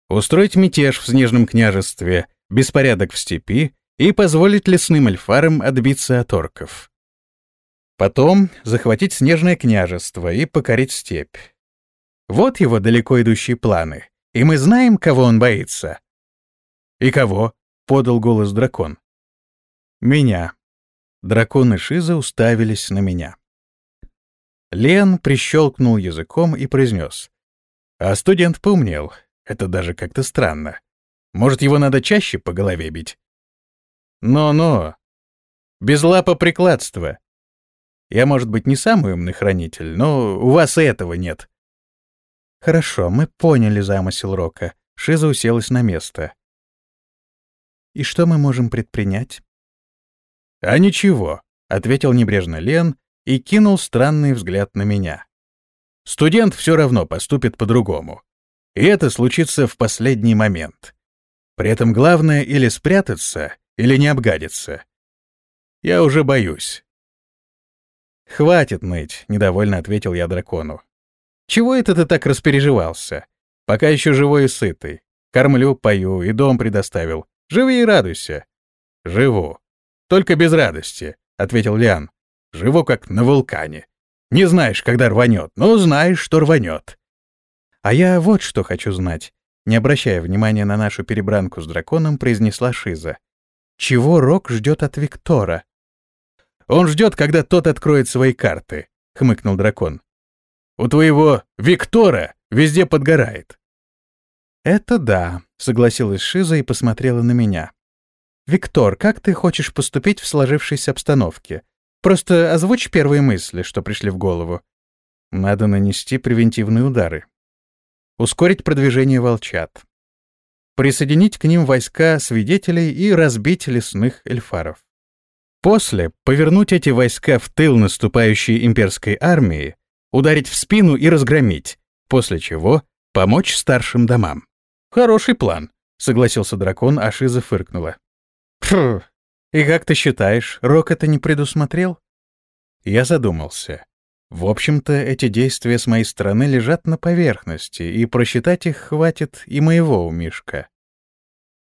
устроить мятеж в Снежном княжестве, беспорядок в степи и позволить лесным эльфарам отбиться от орков. Потом захватить Снежное княжество и покорить степь. Вот его далеко идущие планы, и мы знаем, кого он боится». «И кого?» — подал голос дракон. «Меня», Драконы Шиза уставились на меня. Лен прищелкнул языком и произнес. А студент поумнел. Это даже как-то странно. Может, его надо чаще по голове бить? Но-но. Без лапа прикладства. Я, может быть, не самый умный хранитель, но у вас и этого нет. Хорошо, мы поняли замысел Рока. Шиза уселась на место. И что мы можем предпринять? «А ничего», — ответил небрежно Лен и кинул странный взгляд на меня. «Студент все равно поступит по-другому. И это случится в последний момент. При этом главное или спрятаться, или не обгадиться. Я уже боюсь». «Хватит ныть», — недовольно ответил я дракону. «Чего это ты так распереживался? Пока еще живой и сытый. Кормлю, пою и дом предоставил. Живи и радуйся». «Живу», только без радости, — ответил Лиан. Живу как на вулкане. Не знаешь, когда рванет, но знаешь, что рванет. А я вот что хочу знать. Не обращая внимания на нашу перебранку с драконом, произнесла Шиза. Чего Рок ждет от Виктора? Он ждет, когда тот откроет свои карты, — хмыкнул дракон. У твоего Виктора везде подгорает. Это да, — согласилась Шиза и посмотрела на меня. «Виктор, как ты хочешь поступить в сложившейся обстановке? Просто озвучь первые мысли, что пришли в голову. Надо нанести превентивные удары. Ускорить продвижение волчат. Присоединить к ним войска свидетелей и разбить лесных эльфаров. После повернуть эти войска в тыл наступающей имперской армии, ударить в спину и разгромить, после чего помочь старшим домам. «Хороший план», — согласился дракон, а Шиза фыркнула. Фу. И как ты считаешь, Рок это не предусмотрел? Я задумался. В общем-то, эти действия с моей стороны лежат на поверхности, и просчитать их хватит и моего умишка.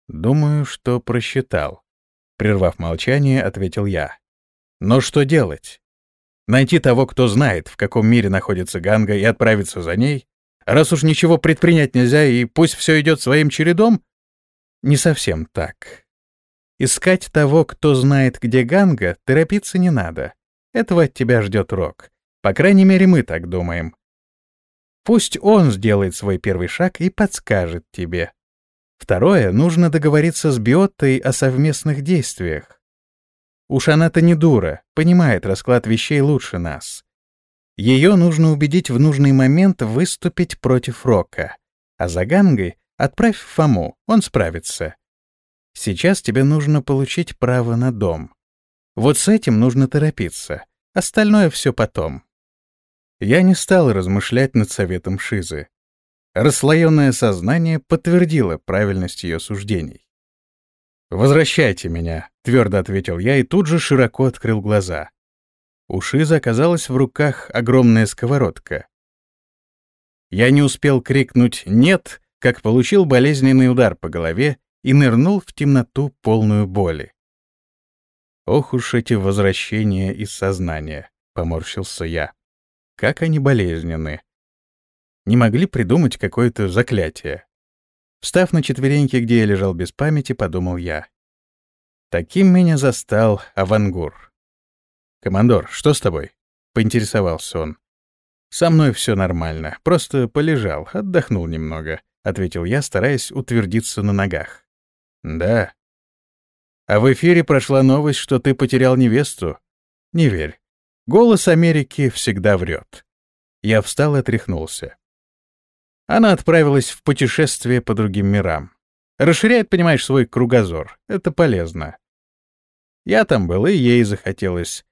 Думаю, что просчитал. Прервав молчание, ответил я. Но что делать? Найти того, кто знает, в каком мире находится Ганга, и отправиться за ней? Раз уж ничего предпринять нельзя, и пусть все идет своим чередом? Не совсем так. Искать того, кто знает, где Ганга, торопиться не надо. Этого от тебя ждет Рок. По крайней мере, мы так думаем. Пусть он сделает свой первый шаг и подскажет тебе. Второе, нужно договориться с Биоттой о совместных действиях. Уж она-то не дура, понимает расклад вещей лучше нас. Ее нужно убедить в нужный момент выступить против Рока. А за Гангой отправь Фому, он справится. Сейчас тебе нужно получить право на дом. Вот с этим нужно торопиться. Остальное все потом. Я не стал размышлять над советом Шизы. Расслоенное сознание подтвердило правильность ее суждений. «Возвращайте меня», — твердо ответил я и тут же широко открыл глаза. У Шизы оказалась в руках огромная сковородка. Я не успел крикнуть «нет», как получил болезненный удар по голове и нырнул в темноту полную боли. Ох уж эти возвращения из сознания, поморщился я. как они болезненны. Не могли придумать какое-то заклятие. Встав на четвереньки, где я лежал без памяти, подумал я. Таким меня застал Авангур. «Командор, что с тобой?» — поинтересовался он. «Со мной все нормально, просто полежал, отдохнул немного», — ответил я, стараясь утвердиться на ногах. «Да». «А в эфире прошла новость, что ты потерял невесту?» «Не верь. Голос Америки всегда врет». Я встал и отряхнулся. Она отправилась в путешествие по другим мирам. Расширяет, понимаешь, свой кругозор. Это полезно. Я там был, и ей захотелось.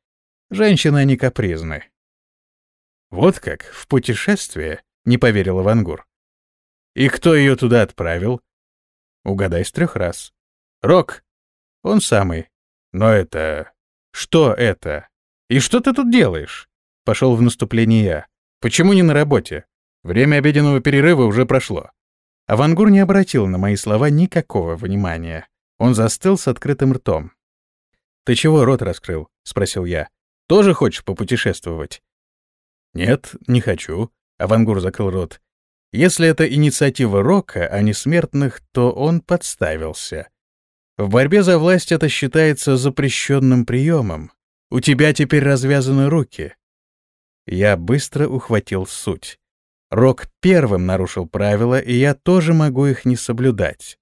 Женщины, они капризны. Вот как, в путешествие, не поверила Вангур. И кто ее туда отправил? Угадай с трех раз. Рок. Он самый. Но это... Что это? И что ты тут делаешь? Пошел в наступление я. Почему не на работе? Время обеденного перерыва уже прошло. Авангур не обратил на мои слова никакого внимания. Он застыл с открытым ртом. «Ты чего рот раскрыл?» — спросил я. «Тоже хочешь попутешествовать?» «Нет, не хочу», — Авангур закрыл рот. «Если это инициатива Рока, а не смертных, то он подставился. В борьбе за власть это считается запрещенным приемом. У тебя теперь развязаны руки». Я быстро ухватил суть. Рок первым нарушил правила, и я тоже могу их не соблюдать.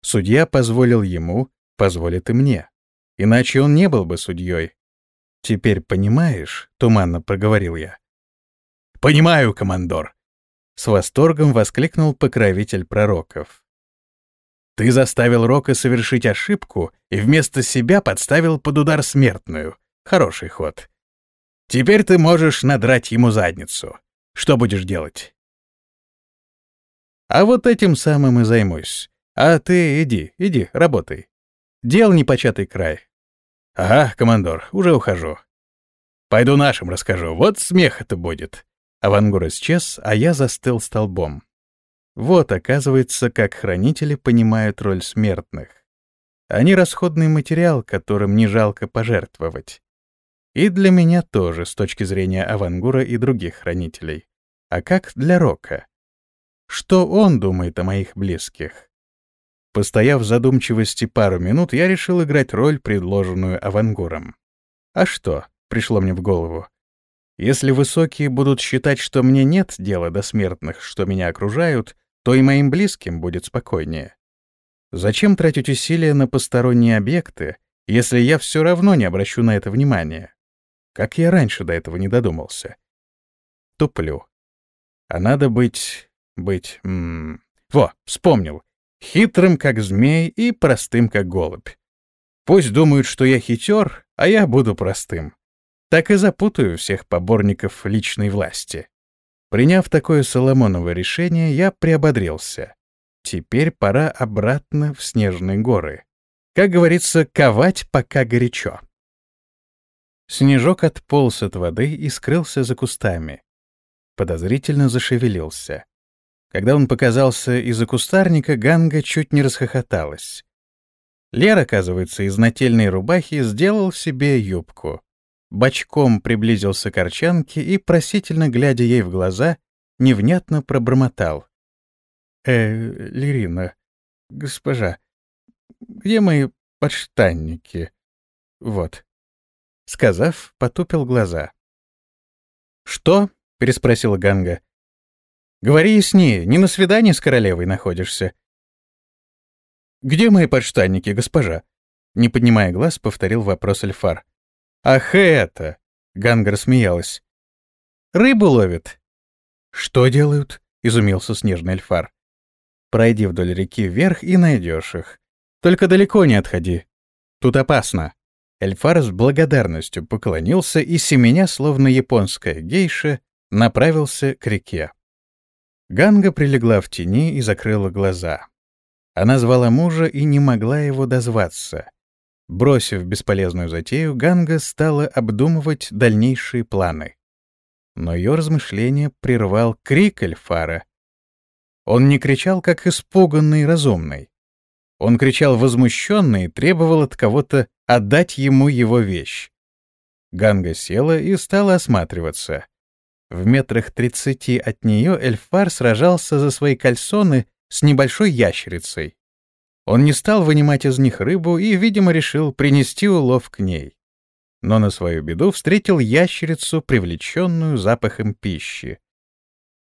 Судья позволил ему, позволит и мне. Иначе он не был бы судьей. «Теперь понимаешь?» — туманно проговорил я. «Понимаю, командор!» — с восторгом воскликнул покровитель пророков. «Ты заставил Рока совершить ошибку и вместо себя подставил под удар смертную. Хороший ход. Теперь ты можешь надрать ему задницу. Что будешь делать? А вот этим самым и займусь. А ты иди, иди, работай. Дел непочатый край. Ага, командор, уже ухожу. Пойду нашим расскажу, вот смех это будет. Авангур исчез, а я застыл столбом. Вот, оказывается, как хранители понимают роль смертных. Они расходный материал, которым не жалко пожертвовать. И для меня тоже, с точки зрения Авангура и других хранителей. А как для Рока? Что он думает о моих близких? Постояв в задумчивости пару минут, я решил играть роль, предложенную Авангуром. А что, пришло мне в голову. Если высокие будут считать, что мне нет дела до смертных, что меня окружают, то и моим близким будет спокойнее. Зачем тратить усилия на посторонние объекты, если я все равно не обращу на это внимания? Как я раньше до этого не додумался? Туплю. А надо быть... быть... М -м, во, вспомнил. Хитрым, как змей, и простым, как голубь. Пусть думают, что я хитер, а я буду простым. Так и запутаю всех поборников личной власти. Приняв такое Соломоново решение, я приободрился. Теперь пора обратно в снежные горы. Как говорится, ковать пока горячо. Снежок отполз от воды и скрылся за кустами. Подозрительно зашевелился. Когда он показался из-за кустарника, Ганга чуть не расхохоталась. Лер, оказывается, из нательной рубахи сделал себе юбку. Бочком приблизился к Арчанке и, просительно глядя ей в глаза, невнятно пробормотал. «Э, Лерина, госпожа, где мои подштанники?» «Вот». Сказав, потупил глаза. «Что?» — переспросила Ганга. «Говори яснее, не на свидании с королевой находишься». «Где мои подштанники, госпожа?» Не поднимая глаз, повторил вопрос Эльфар. «Ах это!» — Ганга рассмеялась. «Рыбу ловят». «Что делают?» — изумился снежный Эльфар. «Пройди вдоль реки вверх и найдешь их. Только далеко не отходи. Тут опасно». Эльфар с благодарностью поклонился и, семеня, словно японская гейша, направился к реке. Ганга прилегла в тени и закрыла глаза. Она звала мужа и не могла его дозваться. Бросив бесполезную затею, Ганга стала обдумывать дальнейшие планы. Но ее размышления прервал крик Эльфара. Он не кричал, как испуганный и разумный. Он кричал возмущенно и требовал от кого-то отдать ему его вещь. Ганга села и стала осматриваться. В метрах тридцати от нее Эльфар сражался за свои кальсоны с небольшой ящерицей. Он не стал вынимать из них рыбу и, видимо, решил принести улов к ней. Но на свою беду встретил ящерицу, привлеченную запахом пищи.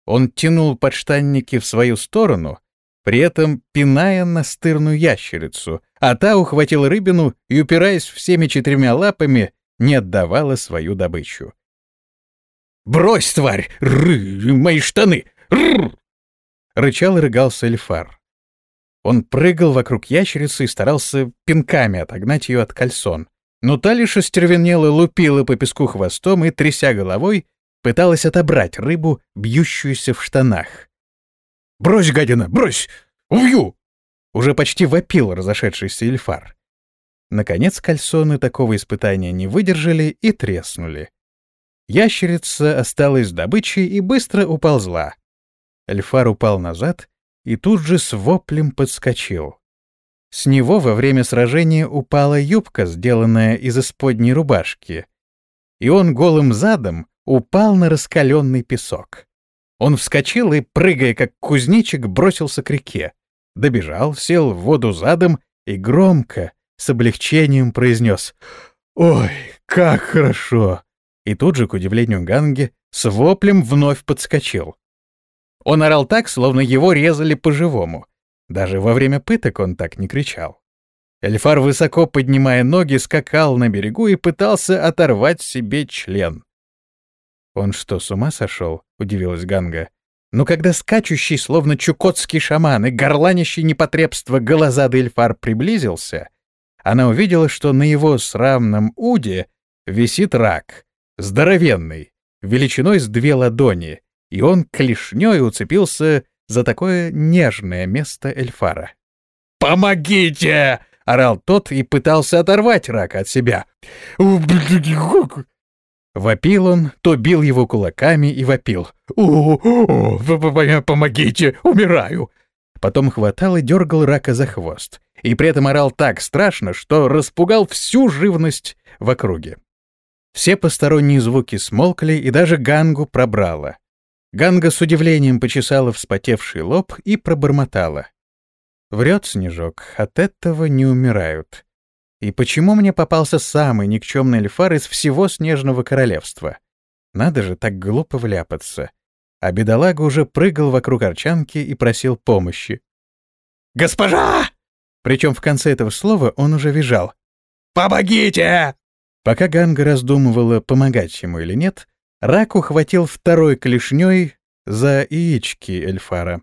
Он тянул подштанники в свою сторону, при этом пиная настырную ящерицу, а та ухватила рыбину и, упираясь всеми четырьмя лапами, не отдавала свою добычу. «Брось, тварь! Ры, мои штаны! Рр!» Рычал и рыгался Эльфар. Он прыгал вокруг ящерицы и старался пинками отогнать ее от кальсон. Но та лишь остервенела, лупила по песку хвостом и, тряся головой, пыталась отобрать рыбу, бьющуюся в штанах. «Брось, гадина, брось! Убью!» Уже почти вопил разошедшийся Эльфар. Наконец кальсоны такого испытания не выдержали и треснули. Ящерица осталась добычей и быстро уползла. Эльфар упал назад и тут же с воплем подскочил. С него во время сражения упала юбка, сделанная из исподней рубашки, и он голым задом упал на раскаленный песок. Он вскочил и, прыгая как кузнечик, бросился к реке. Добежал, сел в воду задом и громко, с облегчением произнес «Ой, как хорошо!» И тут же, к удивлению Ганги, с воплем вновь подскочил. Он орал так, словно его резали по-живому. Даже во время пыток он так не кричал. Эльфар, высоко поднимая ноги, скакал на берегу и пытался оторвать себе член. «Он что, с ума сошел?» — удивилась Ганга. Но когда скачущий, словно чукотский шаман и горланящий непотребство голозадый Эльфар приблизился, она увидела, что на его срамном уде висит рак, здоровенный, величиной с две ладони, и он клешней уцепился за такое нежное место Эльфара. «Помогите!» — орал тот и пытался оторвать рака от себя. Вопил он, то бил его кулаками и вопил. «О, о, помогите, умираю!» Потом хватал и дергал рака за хвост, и при этом орал так страшно, что распугал всю живность в округе. Все посторонние звуки смолкли, и даже Гангу пробрало. Ганга с удивлением почесала вспотевший лоб и пробормотала. Врет Снежок, от этого не умирают. И почему мне попался самый никчемный эльфар из всего Снежного Королевства? Надо же так глупо вляпаться. А бедолага уже прыгал вокруг арчанки и просил помощи. «Госпожа!» Причем в конце этого слова он уже визжал. «Помогите!» Пока Ганга раздумывала, помогать ему или нет, Рак ухватил второй клешней за яички Эльфара.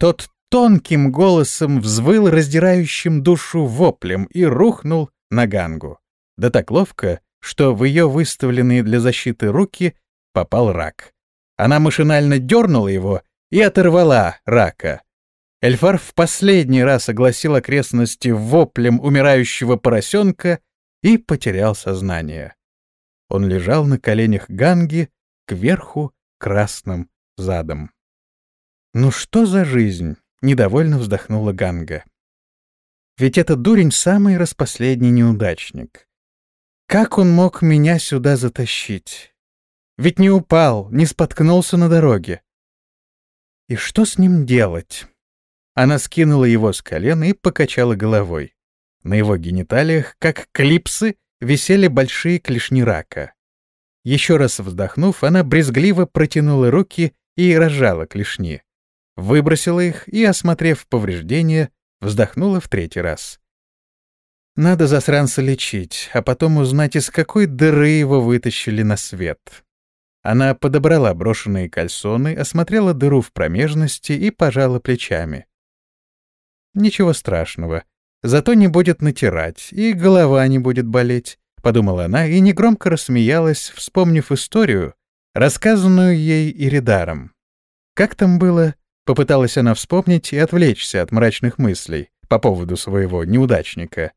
Тот тонким голосом взвыл раздирающим душу воплем и рухнул на Гангу. Да так ловко, что в ее выставленные для защиты руки попал рак. Она машинально дернула его и оторвала рака. Эльфар в последний раз огласил окрестности воплем умирающего поросенка и потерял сознание. Он лежал на коленях Ганги, кверху красным задом. «Ну что за жизнь?» — недовольно вздохнула Ганга. «Ведь этот дурень самый распоследний неудачник. Как он мог меня сюда затащить? Ведь не упал, не споткнулся на дороге. И что с ним делать?» Она скинула его с колен и покачала головой. На его гениталиях, как клипсы, висели большие клешни рака. Еще раз вздохнув, она брезгливо протянула руки и разжала клешни. Выбросила их и, осмотрев повреждения, вздохнула в третий раз. Надо засранца лечить, а потом узнать, из какой дыры его вытащили на свет. Она подобрала брошенные кальсоны, осмотрела дыру в промежности и пожала плечами. Ничего страшного. Зато не будет натирать, и голова не будет болеть, — подумала она и негромко рассмеялась, вспомнив историю, рассказанную ей Иридаром. Как там было? Попыталась она вспомнить и отвлечься от мрачных мыслей по поводу своего неудачника.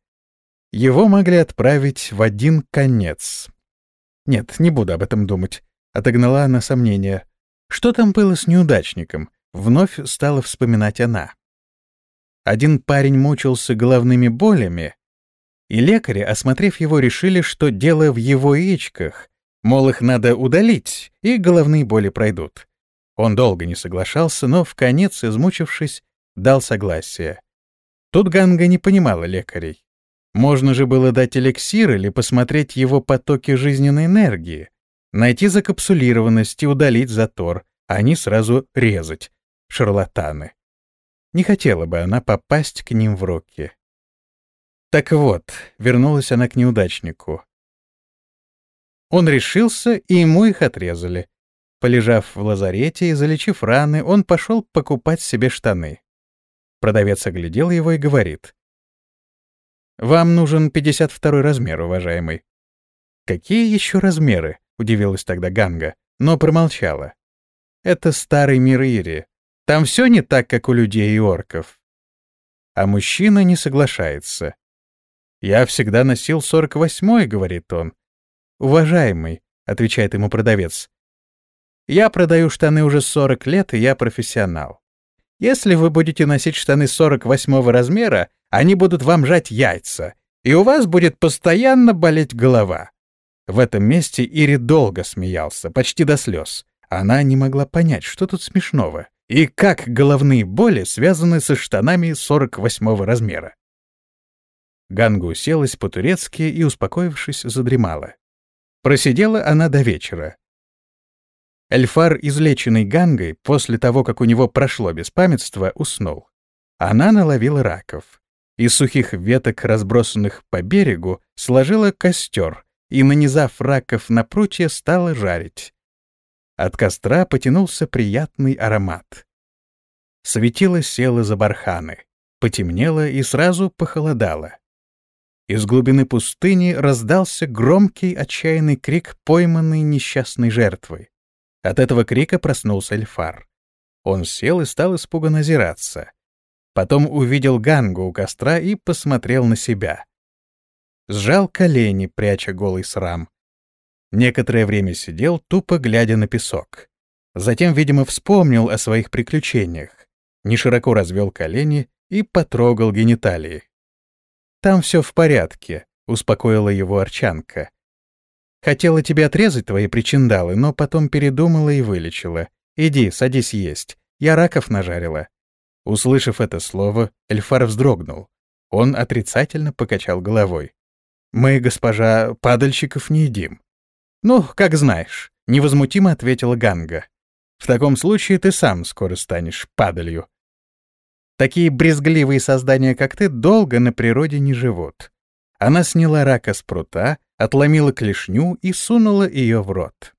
Его могли отправить в один конец. Нет, не буду об этом думать. Отогнала она сомнения. Что там было с неудачником? Вновь стала вспоминать она. Один парень мучился головными болями, и лекари, осмотрев его, решили, что дело в его яичках, Мол, их надо удалить, и головные боли пройдут. Он долго не соглашался, но в конец, измучившись, дал согласие. Тут Ганга не понимала лекарей. Можно же было дать эликсир или посмотреть его потоки жизненной энергии, найти закапсулированность и удалить затор, а не сразу резать. Шарлатаны. Не хотела бы она попасть к ним в руки. Так вот, вернулась она к неудачнику. Он решился, и ему их отрезали. Полежав в лазарете и залечив раны, он пошел покупать себе штаны. Продавец оглядел его и говорит. «Вам нужен 52 размер, уважаемый». «Какие еще размеры?» — удивилась тогда Ганга, но промолчала. «Это старый мир Ири. Там все не так, как у людей и орков». А мужчина не соглашается. «Я всегда носил 48-й», — говорит он. «Уважаемый», — отвечает ему продавец, — «я продаю штаны уже 40 лет, и я профессионал. Если вы будете носить штаны 48 размера, они будут вам жать яйца, и у вас будет постоянно болеть голова». В этом месте Ири долго смеялся, почти до слез. Она не могла понять, что тут смешного, и как головные боли связаны со штанами 48 размера. Ганга уселась по-турецки и, успокоившись, задремала. Просидела она до вечера. Эльфар, излеченный Гангой, после того, как у него прошло беспамятство, уснул. Она наловила раков. Из сухих веток, разбросанных по берегу, сложила костер и, нанизав раков на прутья, стала жарить. От костра потянулся приятный аромат. Светило село за барханы. Потемнело и сразу похолодало. Из глубины пустыни раздался громкий отчаянный крик пойманной несчастной жертвы. От этого крика проснулся Эльфар. Он сел и стал испуганно озираться. Потом увидел Гангу у костра и посмотрел на себя. Сжал колени, пряча голый срам. Некоторое время сидел, тупо глядя на песок. Затем, видимо, вспомнил о своих приключениях. Нешироко развел колени и потрогал гениталии. «Там все в порядке», — успокоила его Арчанка. «Хотела тебе отрезать твои причиндалы, но потом передумала и вылечила. Иди, садись есть. Я раков нажарила». Услышав это слово, Эльфар вздрогнул. Он отрицательно покачал головой. «Мы, госпожа, падальщиков не едим». «Ну, как знаешь», — невозмутимо ответила Ганга. «В таком случае ты сам скоро станешь падалью. Такие брезгливые создания, как ты, долго на природе не живут. Она сняла рака с прута, отломила клешню и сунула ее в рот.